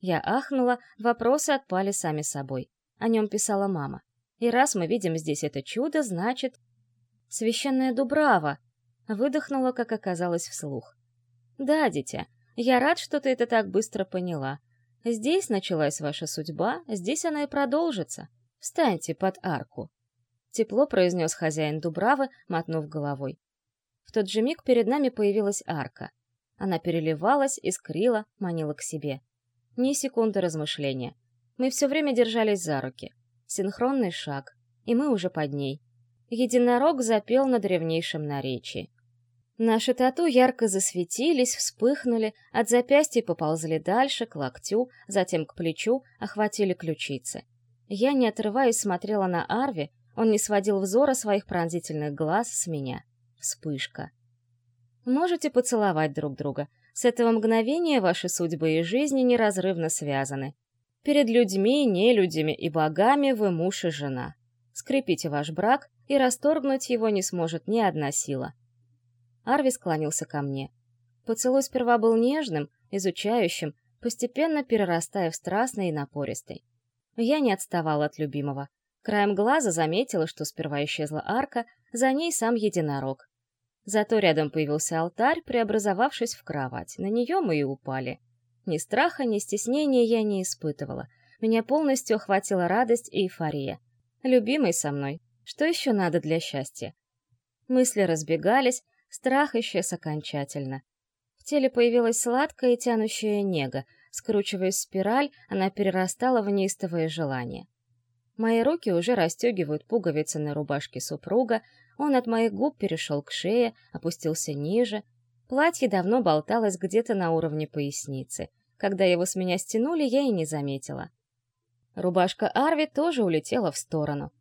Я ахнула, вопросы отпали сами собой. О нем писала мама. И раз мы видим здесь это чудо, значит... «Священная Дубрава!» Выдохнула, как оказалось, вслух. «Да, дитя, я рад, что ты это так быстро поняла. Здесь началась ваша судьба, здесь она и продолжится. Встаньте под арку. Тепло произнес хозяин Дубравы, мотнув головой. В тот же миг перед нами появилась арка. Она переливалась, искрила, манила к себе. Ни секунды размышления. Мы все время держались за руки. Синхронный шаг, и мы уже под ней. Единорог запел на древнейшем наречии. Наши тату ярко засветились, вспыхнули, от запястья поползли дальше, к локтю, затем к плечу, охватили ключицы. Я, не отрываясь, смотрела на Арви, он не сводил взора своих пронзительных глаз с меня. Вспышка. Можете поцеловать друг друга. С этого мгновения ваши судьбы и жизни неразрывно связаны. Перед людьми, нелюдями и богами вы муж и жена. Скрепите ваш брак, и расторгнуть его не сможет ни одна сила. Арви склонился ко мне. Поцелуй сперва был нежным, изучающим, постепенно перерастая в страстный и напористый. Я не отставала от любимого. Краем глаза заметила, что сперва исчезла арка, за ней сам единорог. Зато рядом появился алтарь, преобразовавшись в кровать. На нее мы и упали. Ни страха, ни стеснения я не испытывала. Меня полностью охватила радость и эйфория. Любимый со мной. Что еще надо для счастья? Мысли разбегались, Страх исчез окончательно. В теле появилась сладкая и тянущая нега. Скручиваясь спираль, она перерастала в неистовое желание. Мои руки уже расстегивают пуговицы на рубашке супруга, он от моих губ перешел к шее, опустился ниже. Платье давно болталось где-то на уровне поясницы. Когда его с меня стянули, я и не заметила. Рубашка Арви тоже улетела в сторону.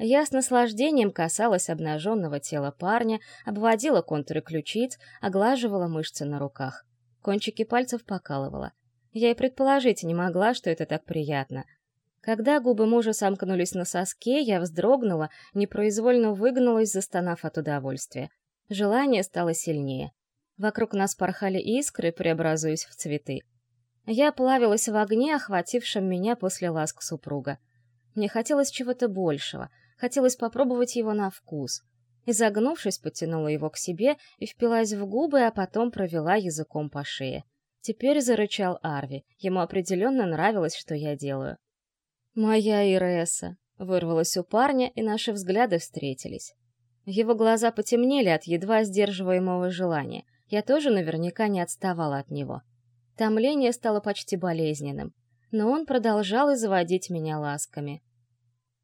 Я с наслаждением касалась обнаженного тела парня, обводила контуры ключиц, оглаживала мышцы на руках. Кончики пальцев покалывала. Я и предположить не могла, что это так приятно. Когда губы мужа сомкнулись на соске, я вздрогнула, непроизвольно выгнулась, застонав от удовольствия. Желание стало сильнее. Вокруг нас порхали искры, преобразуясь в цветы. Я плавилась в огне, охватившем меня после ласк супруга. Мне хотелось чего-то большего — Хотелось попробовать его на вкус. Изогнувшись, потянула его к себе и впилась в губы, а потом провела языком по шее. Теперь зарычал Арви. Ему определенно нравилось, что я делаю. «Моя Иреса!» — вырвалась у парня, и наши взгляды встретились. Его глаза потемнели от едва сдерживаемого желания. Я тоже наверняка не отставала от него. Томление стало почти болезненным, но он продолжал изводить меня ласками.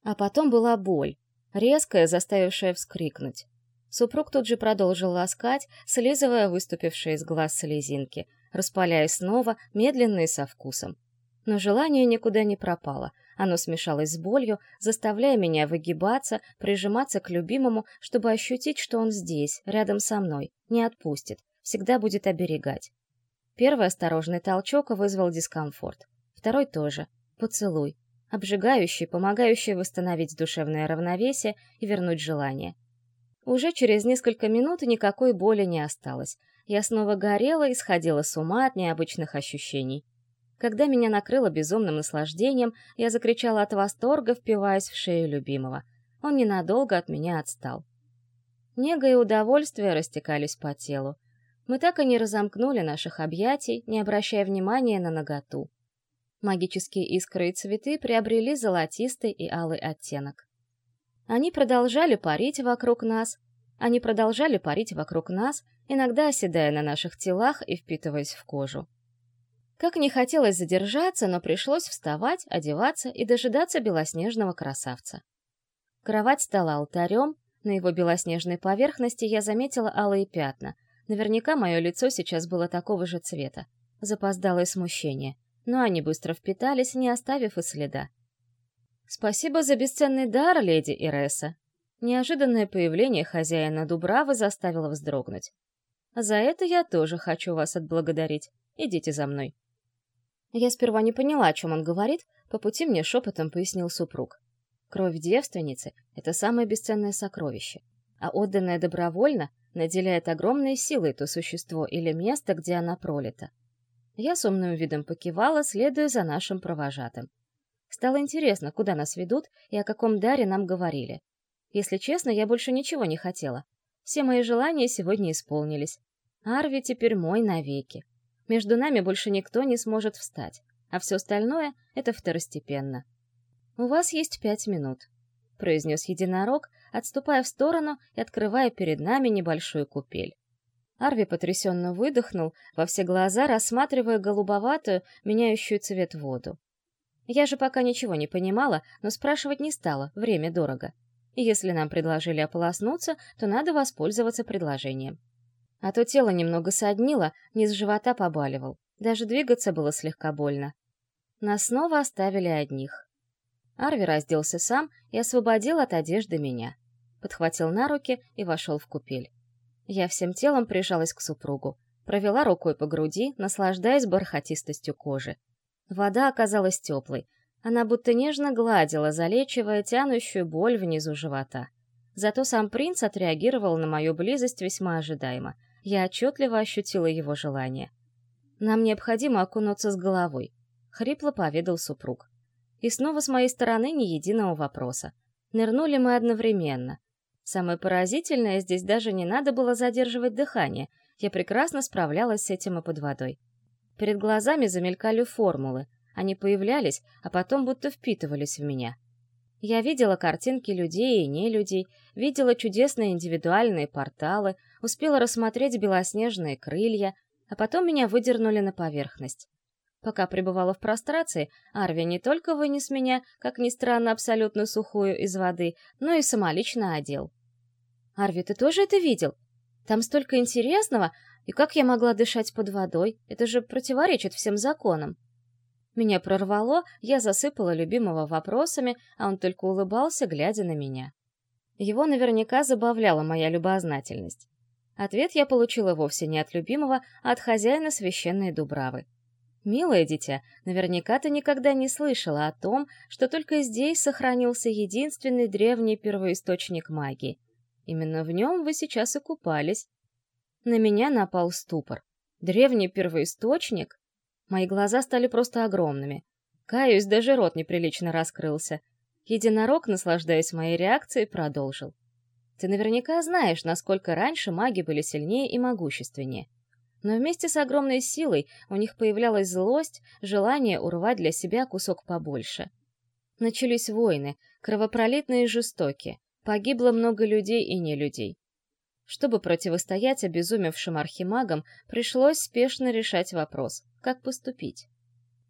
А потом была боль, резкая, заставившая вскрикнуть. Супруг тут же продолжил ласкать, слизывая выступившие из глаз слезинки, распаляя снова, медленно и со вкусом. Но желание никуда не пропало. Оно смешалось с болью, заставляя меня выгибаться, прижиматься к любимому, чтобы ощутить, что он здесь, рядом со мной, не отпустит, всегда будет оберегать. Первый осторожный толчок вызвал дискомфорт. Второй тоже. Поцелуй обжигающий, помогающий восстановить душевное равновесие и вернуть желание. Уже через несколько минут никакой боли не осталось. Я снова горела и сходила с ума от необычных ощущений. Когда меня накрыло безумным наслаждением, я закричала от восторга, впиваясь в шею любимого. Он ненадолго от меня отстал. Нега и удовольствие растекались по телу. Мы так и не разомкнули наших объятий, не обращая внимания на наготу. Магические искры и цветы приобрели золотистый и алый оттенок. Они продолжали парить вокруг нас. Они продолжали парить вокруг нас, иногда оседая на наших телах и впитываясь в кожу. Как не хотелось задержаться, но пришлось вставать, одеваться и дожидаться белоснежного красавца. Кровать стала алтарем, на его белоснежной поверхности я заметила алые пятна. Наверняка мое лицо сейчас было такого же цвета. Запоздалое смущение. Но они быстро впитались, не оставив и следа. «Спасибо за бесценный дар, леди Иреса». Неожиданное появление хозяина Дубравы заставило вздрогнуть. «За это я тоже хочу вас отблагодарить. Идите за мной». Я сперва не поняла, о чем он говорит, по пути мне шепотом пояснил супруг. Кровь девственницы — это самое бесценное сокровище, а отданное добровольно наделяет огромной силой то существо или место, где она пролита. Я с умным видом покивала, следуя за нашим провожатым. Стало интересно, куда нас ведут и о каком даре нам говорили. Если честно, я больше ничего не хотела. Все мои желания сегодня исполнились. Арви теперь мой навеки. Между нами больше никто не сможет встать, а все остальное — это второстепенно. «У вас есть пять минут», — произнес единорог, отступая в сторону и открывая перед нами небольшую купель. Арви потрясенно выдохнул, во все глаза рассматривая голубоватую, меняющую цвет воду. Я же пока ничего не понимала, но спрашивать не стала, время дорого. Если нам предложили ополоснуться, то надо воспользоваться предложением. А то тело немного соднило, низ живота побаливал. Даже двигаться было слегка больно. Нас снова оставили одних. Арви разделся сам и освободил от одежды меня. Подхватил на руки и вошел в купель. Я всем телом прижалась к супругу, провела рукой по груди, наслаждаясь бархатистостью кожи. Вода оказалась теплой. Она будто нежно гладила, залечивая тянущую боль внизу живота. Зато сам принц отреагировал на мою близость весьма ожидаемо. Я отчетливо ощутила его желание. «Нам необходимо окунуться с головой», — хрипло поведал супруг. И снова с моей стороны ни единого вопроса. Нырнули мы одновременно. Самое поразительное, здесь даже не надо было задерживать дыхание. Я прекрасно справлялась с этим и под водой. Перед глазами замелькали формулы. Они появлялись, а потом будто впитывались в меня. Я видела картинки людей и не людей, видела чудесные индивидуальные порталы, успела рассмотреть белоснежные крылья, а потом меня выдернули на поверхность. Пока пребывала в прострации, Арви не только вынес меня, как ни странно, абсолютно сухую из воды, но и самолично одел. «Арви, ты тоже это видел? Там столько интересного, и как я могла дышать под водой? Это же противоречит всем законам». Меня прорвало, я засыпала любимого вопросами, а он только улыбался, глядя на меня. Его наверняка забавляла моя любознательность. Ответ я получила вовсе не от любимого, а от хозяина священной Дубравы. Милое дитя, наверняка ты никогда не слышала о том, что только здесь сохранился единственный древний первоисточник магии. Именно в нем вы сейчас и купались. На меня напал ступор. Древний первоисточник? Мои глаза стали просто огромными. Каюсь, даже рот неприлично раскрылся. Единорог, наслаждаясь моей реакцией, продолжил. Ты наверняка знаешь, насколько раньше маги были сильнее и могущественнее. Но вместе с огромной силой у них появлялась злость, желание урвать для себя кусок побольше. Начались войны, кровопролитные и жестокие. Погибло много людей и не людей. Чтобы противостоять обезумевшим архимагам, пришлось спешно решать вопрос, как поступить.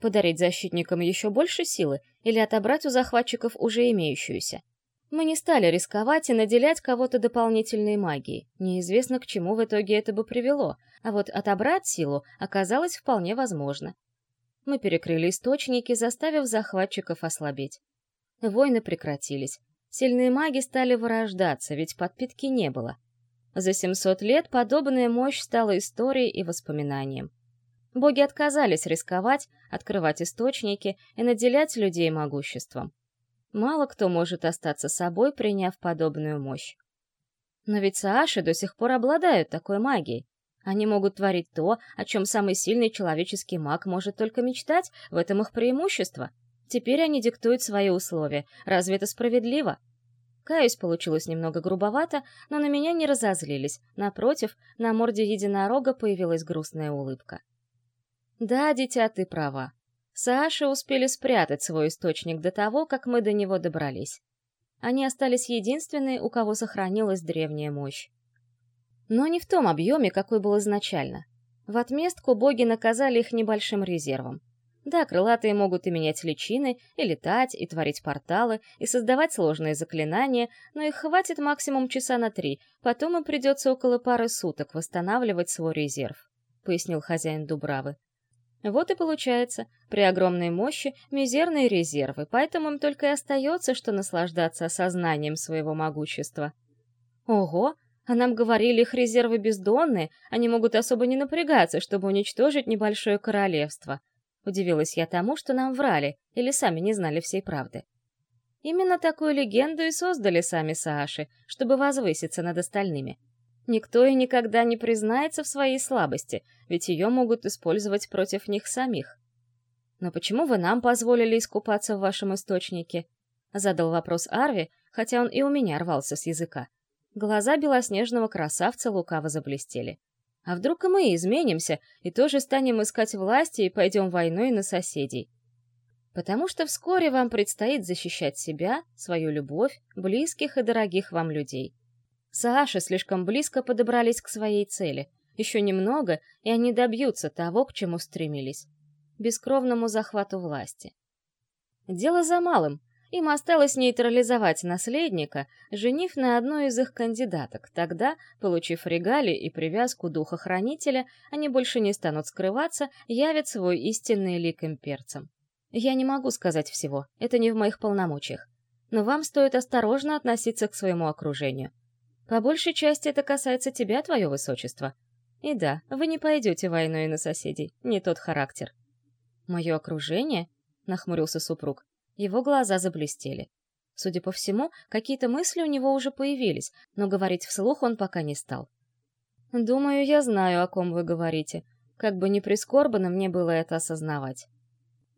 Подарить защитникам еще больше силы или отобрать у захватчиков уже имеющуюся? Мы не стали рисковать и наделять кого-то дополнительной магией. Неизвестно, к чему в итоге это бы привело, а вот отобрать силу оказалось вполне возможно. Мы перекрыли источники, заставив захватчиков ослабеть. Войны прекратились. Сильные маги стали вырождаться, ведь подпитки не было. За 700 лет подобная мощь стала историей и воспоминанием. Боги отказались рисковать, открывать источники и наделять людей могуществом. Мало кто может остаться собой, приняв подобную мощь. Но ведь Сааши до сих пор обладают такой магией. Они могут творить то, о чем самый сильный человеческий маг может только мечтать, в этом их преимущество. Теперь они диктуют свои условия. Разве это справедливо? Каюсь, получилось немного грубовато, но на меня не разозлились. Напротив, на морде единорога появилась грустная улыбка. «Да, дитя, ты права. Саши успели спрятать свой источник до того, как мы до него добрались. Они остались единственные, у кого сохранилась древняя мощь. Но не в том объеме, какой был изначально. В отместку боги наказали их небольшим резервом. Да, крылатые могут и менять личины, и летать, и творить порталы, и создавать сложные заклинания, но их хватит максимум часа на три, потом им придется около пары суток восстанавливать свой резерв», — пояснил хозяин Дубравы. Вот и получается, при огромной мощи мизерные резервы, поэтому им только и остается, что наслаждаться осознанием своего могущества. Ого, а нам говорили, их резервы бездонные, они могут особо не напрягаться, чтобы уничтожить небольшое королевство. Удивилась я тому, что нам врали, или сами не знали всей правды. Именно такую легенду и создали сами Сааши, чтобы возвыситься над остальными. Никто и никогда не признается в своей слабости, ведь ее могут использовать против них самих. «Но почему вы нам позволили искупаться в вашем источнике?» — задал вопрос Арви, хотя он и у меня рвался с языка. Глаза белоснежного красавца лукаво заблестели. А вдруг и мы изменимся, и тоже станем искать власти и пойдем войной на соседей? Потому что вскоре вам предстоит защищать себя, свою любовь, близких и дорогих вам людей. Сааши слишком близко подобрались к своей цели. Еще немного, и они добьются того, к чему стремились. Бескровному захвату власти. Дело за малым — им осталось нейтрализовать наследника, женив на одной из их кандидаток. Тогда, получив регалии и привязку духа-хранителя, они больше не станут скрываться, явят свой истинный лик имперцам. Я не могу сказать всего, это не в моих полномочиях. Но вам стоит осторожно относиться к своему окружению. По большей части это касается тебя, твое высочество. И да, вы не пойдете войной на соседей, не тот характер. Мое окружение? — нахмурился супруг. Его глаза заблестели. Судя по всему, какие-то мысли у него уже появились, но говорить вслух он пока не стал. «Думаю, я знаю, о ком вы говорите. Как бы ни прискорбно мне было это осознавать.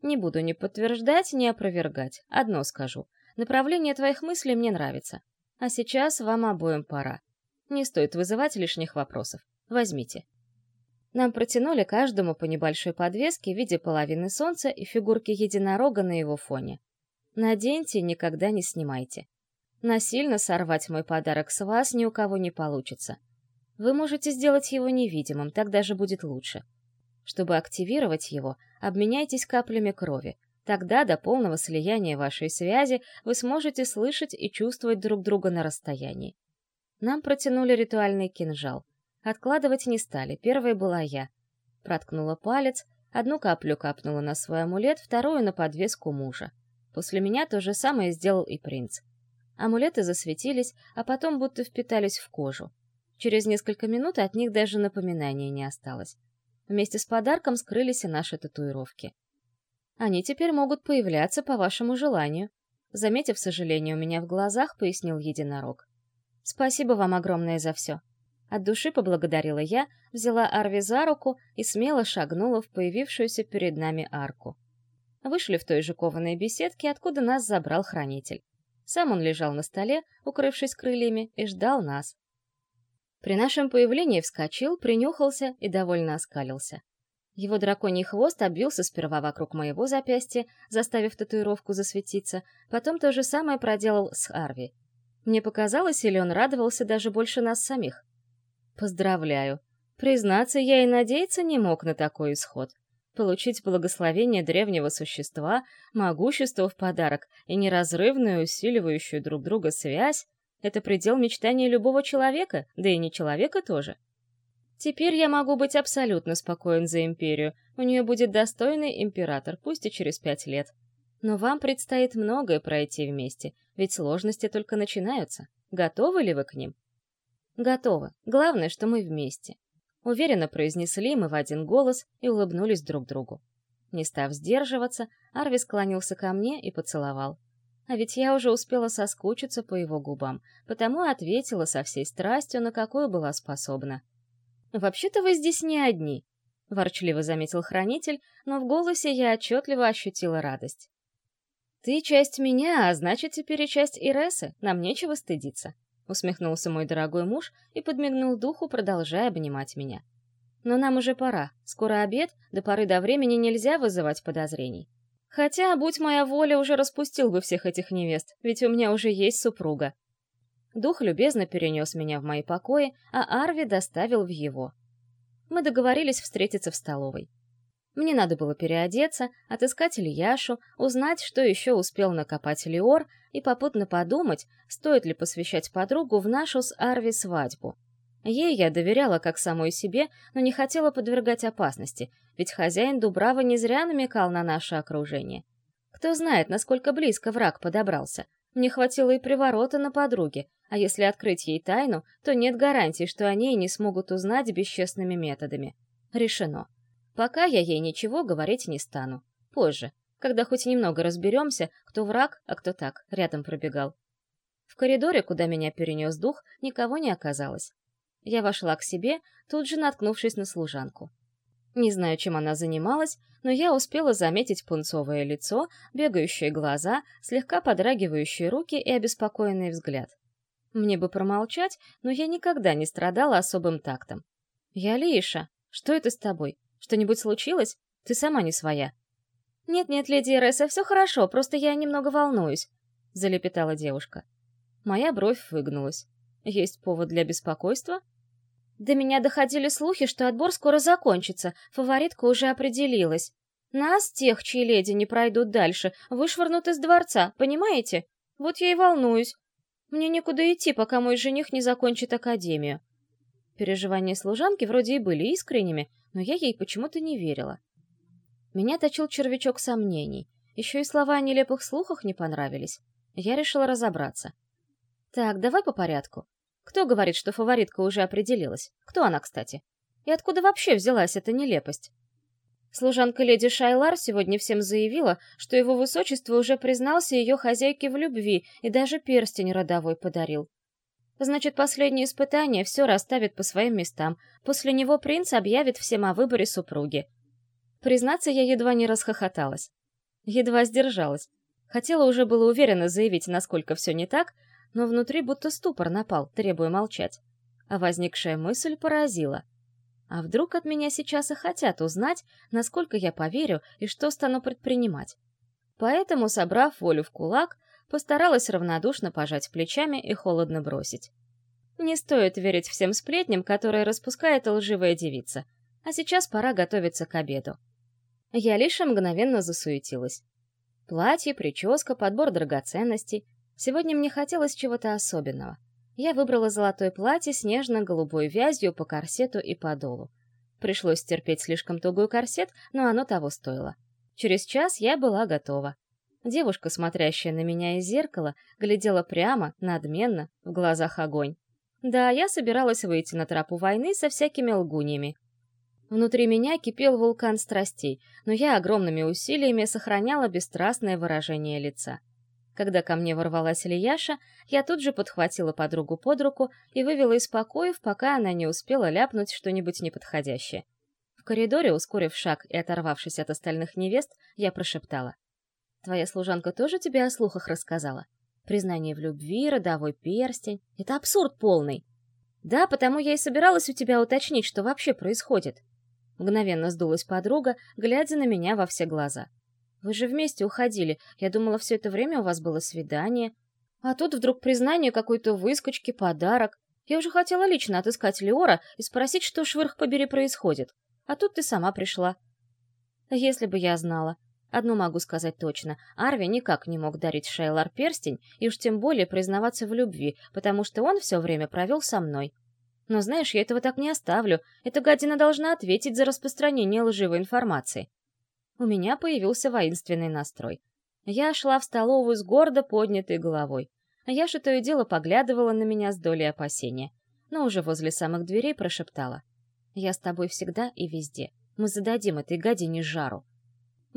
Не буду ни подтверждать, ни опровергать. Одно скажу. Направление твоих мыслей мне нравится. А сейчас вам обоим пора. Не стоит вызывать лишних вопросов. Возьмите». Нам протянули каждому по небольшой подвеске в виде половины солнца и фигурки единорога на его фоне. Наденьте и никогда не снимайте. Насильно сорвать мой подарок с вас ни у кого не получится. Вы можете сделать его невидимым, так даже будет лучше. Чтобы активировать его, обменяйтесь каплями крови. Тогда до полного слияния вашей связи вы сможете слышать и чувствовать друг друга на расстоянии. Нам протянули ритуальный кинжал. Откладывать не стали, первой была я. Проткнула палец, одну каплю капнула на свой амулет, вторую на подвеску мужа. После меня то же самое сделал и принц. Амулеты засветились, а потом будто впитались в кожу. Через несколько минут от них даже напоминания не осталось. Вместе с подарком скрылись и наши татуировки. Они теперь могут появляться по вашему желанию. Заметив сожаление у меня в глазах, пояснил единорог. Спасибо вам огромное за все. От души поблагодарила я, взяла Арви за руку и смело шагнула в появившуюся перед нами арку. Вышли в той же кованой беседке, откуда нас забрал хранитель. Сам он лежал на столе, укрывшись крыльями, и ждал нас. При нашем появлении вскочил, принюхался и довольно оскалился. Его драконий хвост обвился сперва вокруг моего запястья, заставив татуировку засветиться, потом то же самое проделал с Арви. Мне показалось, или он радовался даже больше нас самих. Поздравляю. Признаться, я и надеяться не мог на такой исход. Получить благословение древнего существа, могущество в подарок и неразрывную, усиливающую друг друга связь — это предел мечтания любого человека, да и не человека тоже. Теперь я могу быть абсолютно спокоен за империю, у нее будет достойный император, пусть и через пять лет. Но вам предстоит многое пройти вместе, ведь сложности только начинаются. Готовы ли вы к ним? Готовы. Главное, что мы вместе. Уверенно произнесли мы в один голос и улыбнулись друг другу. Не став сдерживаться, Арви склонился ко мне и поцеловал. А ведь я уже успела соскучиться по его губам, потому ответила со всей страстью, на какую была способна. «Вообще-то вы здесь не одни», — ворчливо заметил хранитель, но в голосе я отчетливо ощутила радость. «Ты часть меня, а значит, теперь и часть Иресы, нам нечего стыдиться», усмехнулся мой дорогой муж и подмигнул духу, продолжая обнимать меня. Но нам уже пора. Скоро обед, до поры до времени нельзя вызывать подозрений. Хотя, будь моя воля, уже распустил бы всех этих невест, ведь у меня уже есть супруга. Дух любезно перенес меня в мои покои, а Арви доставил в его. Мы договорились встретиться в столовой. Мне надо было переодеться, отыскать Ильяшу, узнать, что еще успел накопать Леор, и попутно подумать, стоит ли посвящать подругу в нашу с Арви свадьбу. Ей я доверяла как самой себе, но не хотела подвергать опасности, ведь хозяин Дубрава не зря намекал на наше окружение. Кто знает, насколько близко враг подобрался. Мне хватило и приворота на подруге, а если открыть ей тайну, то нет гарантий, что они не смогут узнать бесчестными методами. Решено. Пока я ей ничего говорить не стану. Позже, когда хоть немного разберемся, кто враг, а кто так, рядом пробегал. В коридоре, куда меня перенес дух, никого не оказалось. Я вошла к себе, тут же наткнувшись на служанку. Не знаю, чем она занималась, но я успела заметить пунцовое лицо, бегающие глаза, слегка подрагивающие руки и обеспокоенный взгляд. Мне бы промолчать, но я никогда не страдала особым тактом. «Я Лиша. Что это с тобой? Что-нибудь случилось? Ты сама не своя». «Нет-нет, леди Эреса, все хорошо, просто я немного волнуюсь», — залепетала девушка. Моя бровь выгнулась. «Есть повод для беспокойства?» До меня доходили слухи, что отбор скоро закончится, фаворитка уже определилась. Нас, тех, чьи леди не пройдут дальше, вышвырнут из дворца, понимаете? Вот я и волнуюсь. Мне некуда идти, пока мой жених не закончит академию. Переживания служанки вроде и были искренними, но я ей почему-то не верила. Меня точил червячок сомнений. Еще и слова о нелепых слухах не понравились. Я решила разобраться. Так, давай по порядку. Кто говорит, что фаворитка уже определилась? Кто она, кстати? И откуда вообще взялась эта нелепость? Служанка леди Шайлар сегодня всем заявила, что его высочество уже признался ее хозяйке в любви и даже перстень родовой подарил. Значит, последнее испытание все расставит по своим местам. После него принц объявит всем о выборе супруги. Признаться, я едва не расхохоталась. Едва сдержалась. Хотела уже было уверенно заявить, насколько все не так, но внутри будто ступор напал, требуя молчать. А возникшая мысль поразила — а вдруг от меня сейчас и хотят узнать, насколько я поверю и что стану предпринимать? Поэтому, собрав волю в кулак, постаралась равнодушно пожать плечами и холодно бросить. Не стоит верить всем сплетням, которые распускает лживая девица. А сейчас пора готовиться к обеду. Я лишь мгновенно засуетилась. Платье, прическа, подбор драгоценностей. Сегодня мне хотелось чего-то особенного я выбрала золотое платье с нежно-голубой вязью по корсету и подолу. Пришлось терпеть слишком тугой корсет, но оно того стоило. Через час я была готова. Девушка, смотрящая на меня из зеркала, глядела прямо, надменно, в глазах огонь. Да, я собиралась выйти на тропу войны со всякими лгуньями. Внутри меня кипел вулкан страстей, но я огромными усилиями сохраняла бесстрастное выражение лица. Когда ко мне ворвалась Ильяша, я тут же подхватила подругу под руку и вывела из покоев, пока она не успела ляпнуть что-нибудь неподходящее. В коридоре, ускорив шаг и оторвавшись от остальных невест, я прошептала. «Твоя служанка тоже тебе о слухах рассказала? Признание в любви, родовой перстень — это абсурд полный!» «Да, потому я и собиралась у тебя уточнить, что вообще происходит». Мгновенно сдулась подруга, глядя на меня во все глаза. Вы же вместе уходили. Я думала, все это время у вас было свидание. А тут вдруг признание какой-то выскочки, подарок. Я уже хотела лично отыскать Леора и спросить, что, швырх побери, происходит. А тут ты сама пришла. Если бы я знала. Одно могу сказать точно. Арви никак не мог дарить Шейлар перстень и уж тем более признаваться в любви, потому что он все время провел со мной. Но знаешь, я этого так не оставлю. Эта гадина должна ответить за распространение лживой информации у меня появился воинственный настрой. Я шла в столовую с гордо поднятой головой. Я же то и дело поглядывала на меня с долей опасения, но уже возле самых дверей прошептала. «Я с тобой всегда и везде. Мы зададим этой гадине жару».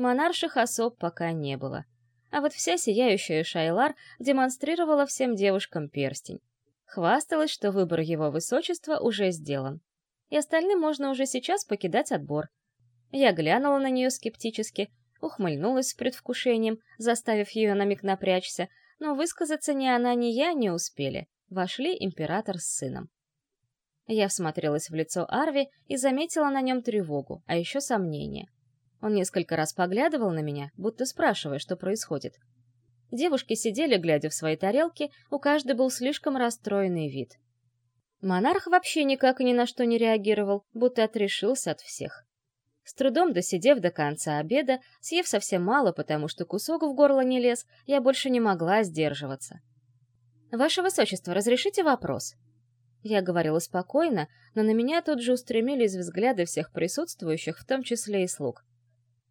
Монарших особ пока не было. А вот вся сияющая Шайлар демонстрировала всем девушкам перстень. Хвасталась, что выбор его высочества уже сделан. И остальным можно уже сейчас покидать отбор — я глянула на нее скептически, ухмыльнулась с предвкушением, заставив ее на миг напрячься, но высказаться ни она, ни я не успели. Вошли император с сыном. Я всмотрелась в лицо Арви и заметила на нем тревогу, а еще сомнение. Он несколько раз поглядывал на меня, будто спрашивая, что происходит. Девушки сидели, глядя в свои тарелки, у каждой был слишком расстроенный вид. Монарх вообще никак и ни на что не реагировал, будто отрешился от всех. С трудом досидев до конца обеда, съев совсем мало, потому что кусок в горло не лез, я больше не могла сдерживаться. «Ваше Высочество, разрешите вопрос?» Я говорила спокойно, но на меня тут же устремились взгляды всех присутствующих, в том числе и слуг.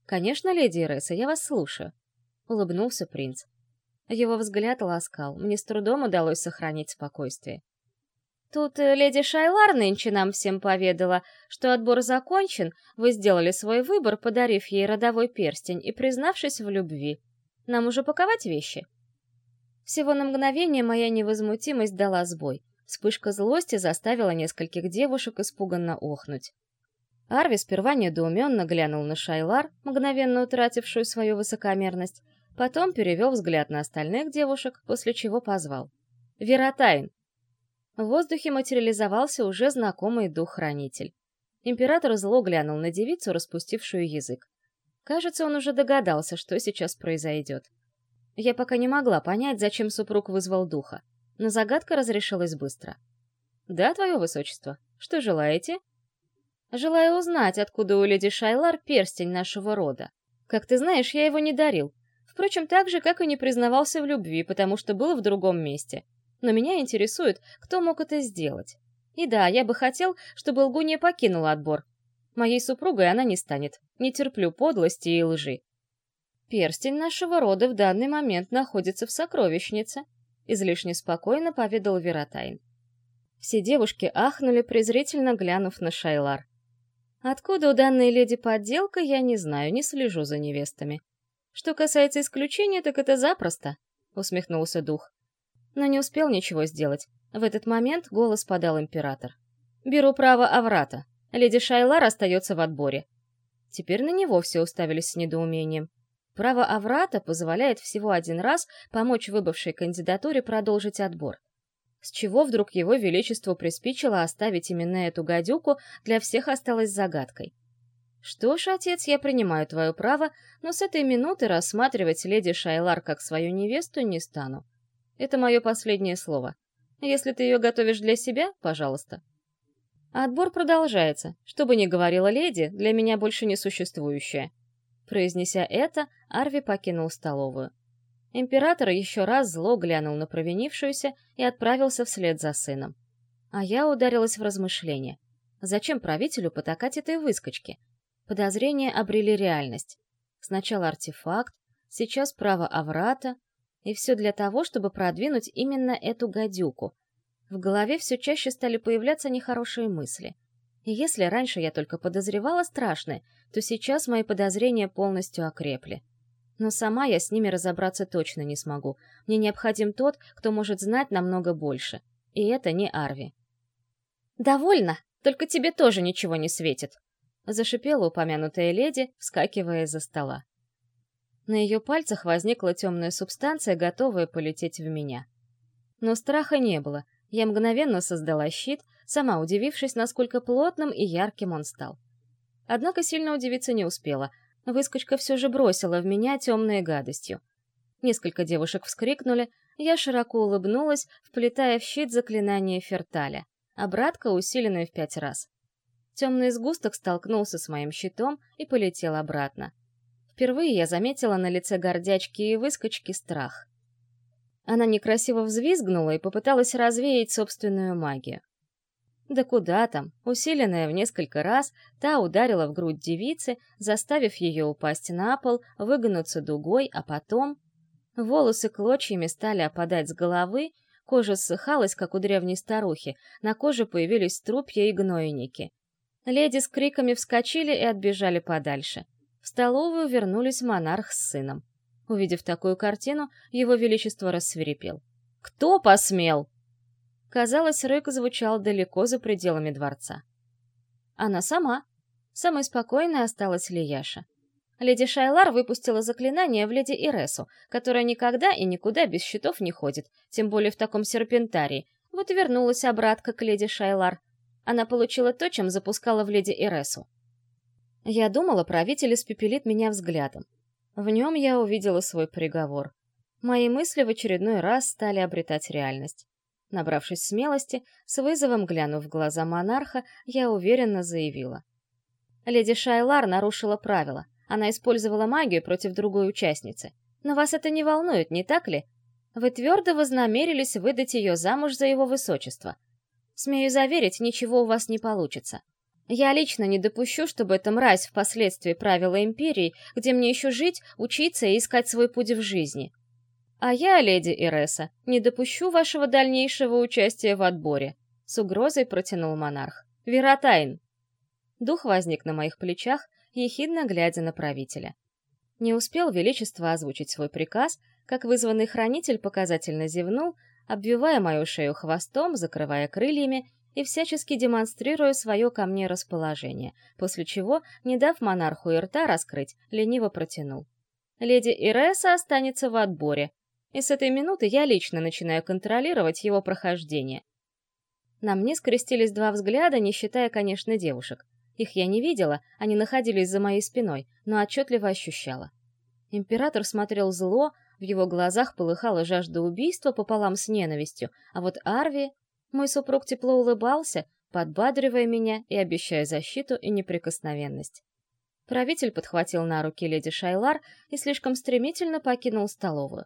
«Конечно, леди Иреса, я вас слушаю», — улыбнулся принц. Его взгляд ласкал, мне с трудом удалось сохранить спокойствие. Тут э, леди Шайлар нынче нам всем поведала, что отбор закончен, вы сделали свой выбор, подарив ей родовой перстень и признавшись в любви. Нам уже паковать вещи? Всего на мгновение моя невозмутимость дала сбой. Вспышка злости заставила нескольких девушек испуганно охнуть. Арви сперва недоуменно глянул на Шайлар, мгновенно утратившую свою высокомерность, потом перевел взгляд на остальных девушек, после чего позвал. «Веротайн, в воздухе материализовался уже знакомый дух-хранитель. Император зло глянул на девицу, распустившую язык. Кажется, он уже догадался, что сейчас произойдет. Я пока не могла понять, зачем супруг вызвал духа, но загадка разрешилась быстро. «Да, твое высочество, что желаете?» «Желаю узнать, откуда у леди Шайлар перстень нашего рода. Как ты знаешь, я его не дарил. Впрочем, так же, как и не признавался в любви, потому что был в другом месте но меня интересует, кто мог это сделать. И да, я бы хотел, чтобы Лгуния покинула отбор. Моей супругой она не станет. Не терплю подлости и лжи. Перстень нашего рода в данный момент находится в сокровищнице, излишне спокойно поведал Вератайн. Все девушки ахнули, презрительно глянув на Шайлар. Откуда у данной леди подделка, я не знаю, не слежу за невестами. Что касается исключения, так это запросто, усмехнулся дух но не успел ничего сделать. В этот момент голос подал император. «Беру право Аврата. Леди Шайлар остается в отборе». Теперь на него все уставились с недоумением. Право Аврата позволяет всего один раз помочь выбывшей кандидатуре продолжить отбор. С чего вдруг его величеству приспичило оставить именно эту гадюку, для всех осталось загадкой. Что ж, отец, я принимаю твое право, но с этой минуты рассматривать леди Шайлар как свою невесту не стану. Это мое последнее слово. Если ты ее готовишь для себя, пожалуйста. отбор продолжается. Что бы ни говорила леди, для меня больше не существующая. Произнеся это, Арви покинул столовую. Император еще раз зло глянул на провинившуюся и отправился вслед за сыном. А я ударилась в размышления. Зачем правителю потакать этой выскочке? Подозрения обрели реальность. Сначала артефакт, сейчас право Аврата, и все для того, чтобы продвинуть именно эту гадюку. В голове все чаще стали появляться нехорошие мысли. И если раньше я только подозревала страшное, то сейчас мои подозрения полностью окрепли. Но сама я с ними разобраться точно не смогу. Мне необходим тот, кто может знать намного больше. И это не Арви. «Довольно, только тебе тоже ничего не светит», — зашипела упомянутая леди, вскакивая из-за стола. На ее пальцах возникла темная субстанция, готовая полететь в меня. Но страха не было. Я мгновенно создала щит, сама удивившись, насколько плотным и ярким он стал. Однако сильно удивиться не успела. Выскочка все же бросила в меня темной гадостью. Несколько девушек вскрикнули, я широко улыбнулась, вплетая в щит заклинание ферталя, а братка усиленную в пять раз. Темный сгусток столкнулся с моим щитом и полетел обратно. Впервые я заметила на лице гордячки и выскочки страх. Она некрасиво взвизгнула и попыталась развеять собственную магию. Да куда там, усиленная в несколько раз, та ударила в грудь девицы, заставив ее упасть на пол, выгнуться дугой, а потом... Волосы клочьями стали опадать с головы, кожа ссыхалась, как у древней старухи, на коже появились струпья и гнойники. Леди с криками вскочили и отбежали подальше — в столовую вернулись монарх с сыном. Увидев такую картину, его величество рассверепел. «Кто посмел?» Казалось, рык звучал далеко за пределами дворца. Она сама. Самой спокойной осталась Лияша. Леди Шайлар выпустила заклинание в леди Иресу, которая никогда и никуда без щитов не ходит, тем более в таком серпентарии. Вот вернулась обратка к леди Шайлар. Она получила то, чем запускала в леди Иресу. Я думала, правитель испепелит меня взглядом. В нем я увидела свой приговор. Мои мысли в очередной раз стали обретать реальность. Набравшись смелости, с вызовом глянув в глаза монарха, я уверенно заявила. Леди Шайлар нарушила правила. Она использовала магию против другой участницы. Но вас это не волнует, не так ли? Вы твердо вознамерились выдать ее замуж за его высочество. Смею заверить, ничего у вас не получится. Я лично не допущу, чтобы эта мразь впоследствии правила империей, где мне еще жить, учиться и искать свой путь в жизни. А я, леди Иреса, не допущу вашего дальнейшего участия в отборе, с угрозой протянул монарх. Веротайн. Дух возник на моих плечах, ехидно глядя на правителя. Не успел Величество озвучить свой приказ, как вызванный хранитель показательно зевнул, обвивая мою шею хвостом, закрывая крыльями и всячески демонстрируя свое ко мне расположение, после чего, не дав монарху и рта раскрыть, лениво протянул. «Леди Иреса останется в отборе, и с этой минуты я лично начинаю контролировать его прохождение. На мне скрестились два взгляда, не считая, конечно, девушек. Их я не видела, они находились за моей спиной, но отчетливо ощущала. Император смотрел зло, в его глазах полыхала жажда убийства пополам с ненавистью, а вот Арви... Мой супруг тепло улыбался, подбадривая меня и обещая защиту и неприкосновенность. Правитель подхватил на руки леди Шайлар и слишком стремительно покинул столовую.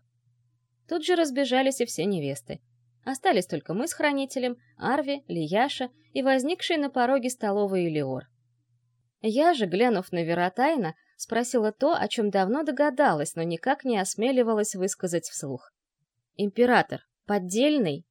Тут же разбежались и все невесты. Остались только мы с хранителем, Арви, Лияша и возникший на пороге столовой Элиор. Я же, глянув на Веротайна, спросила то, о чем давно догадалась, но никак не осмеливалась высказать вслух. «Император, поддельный?»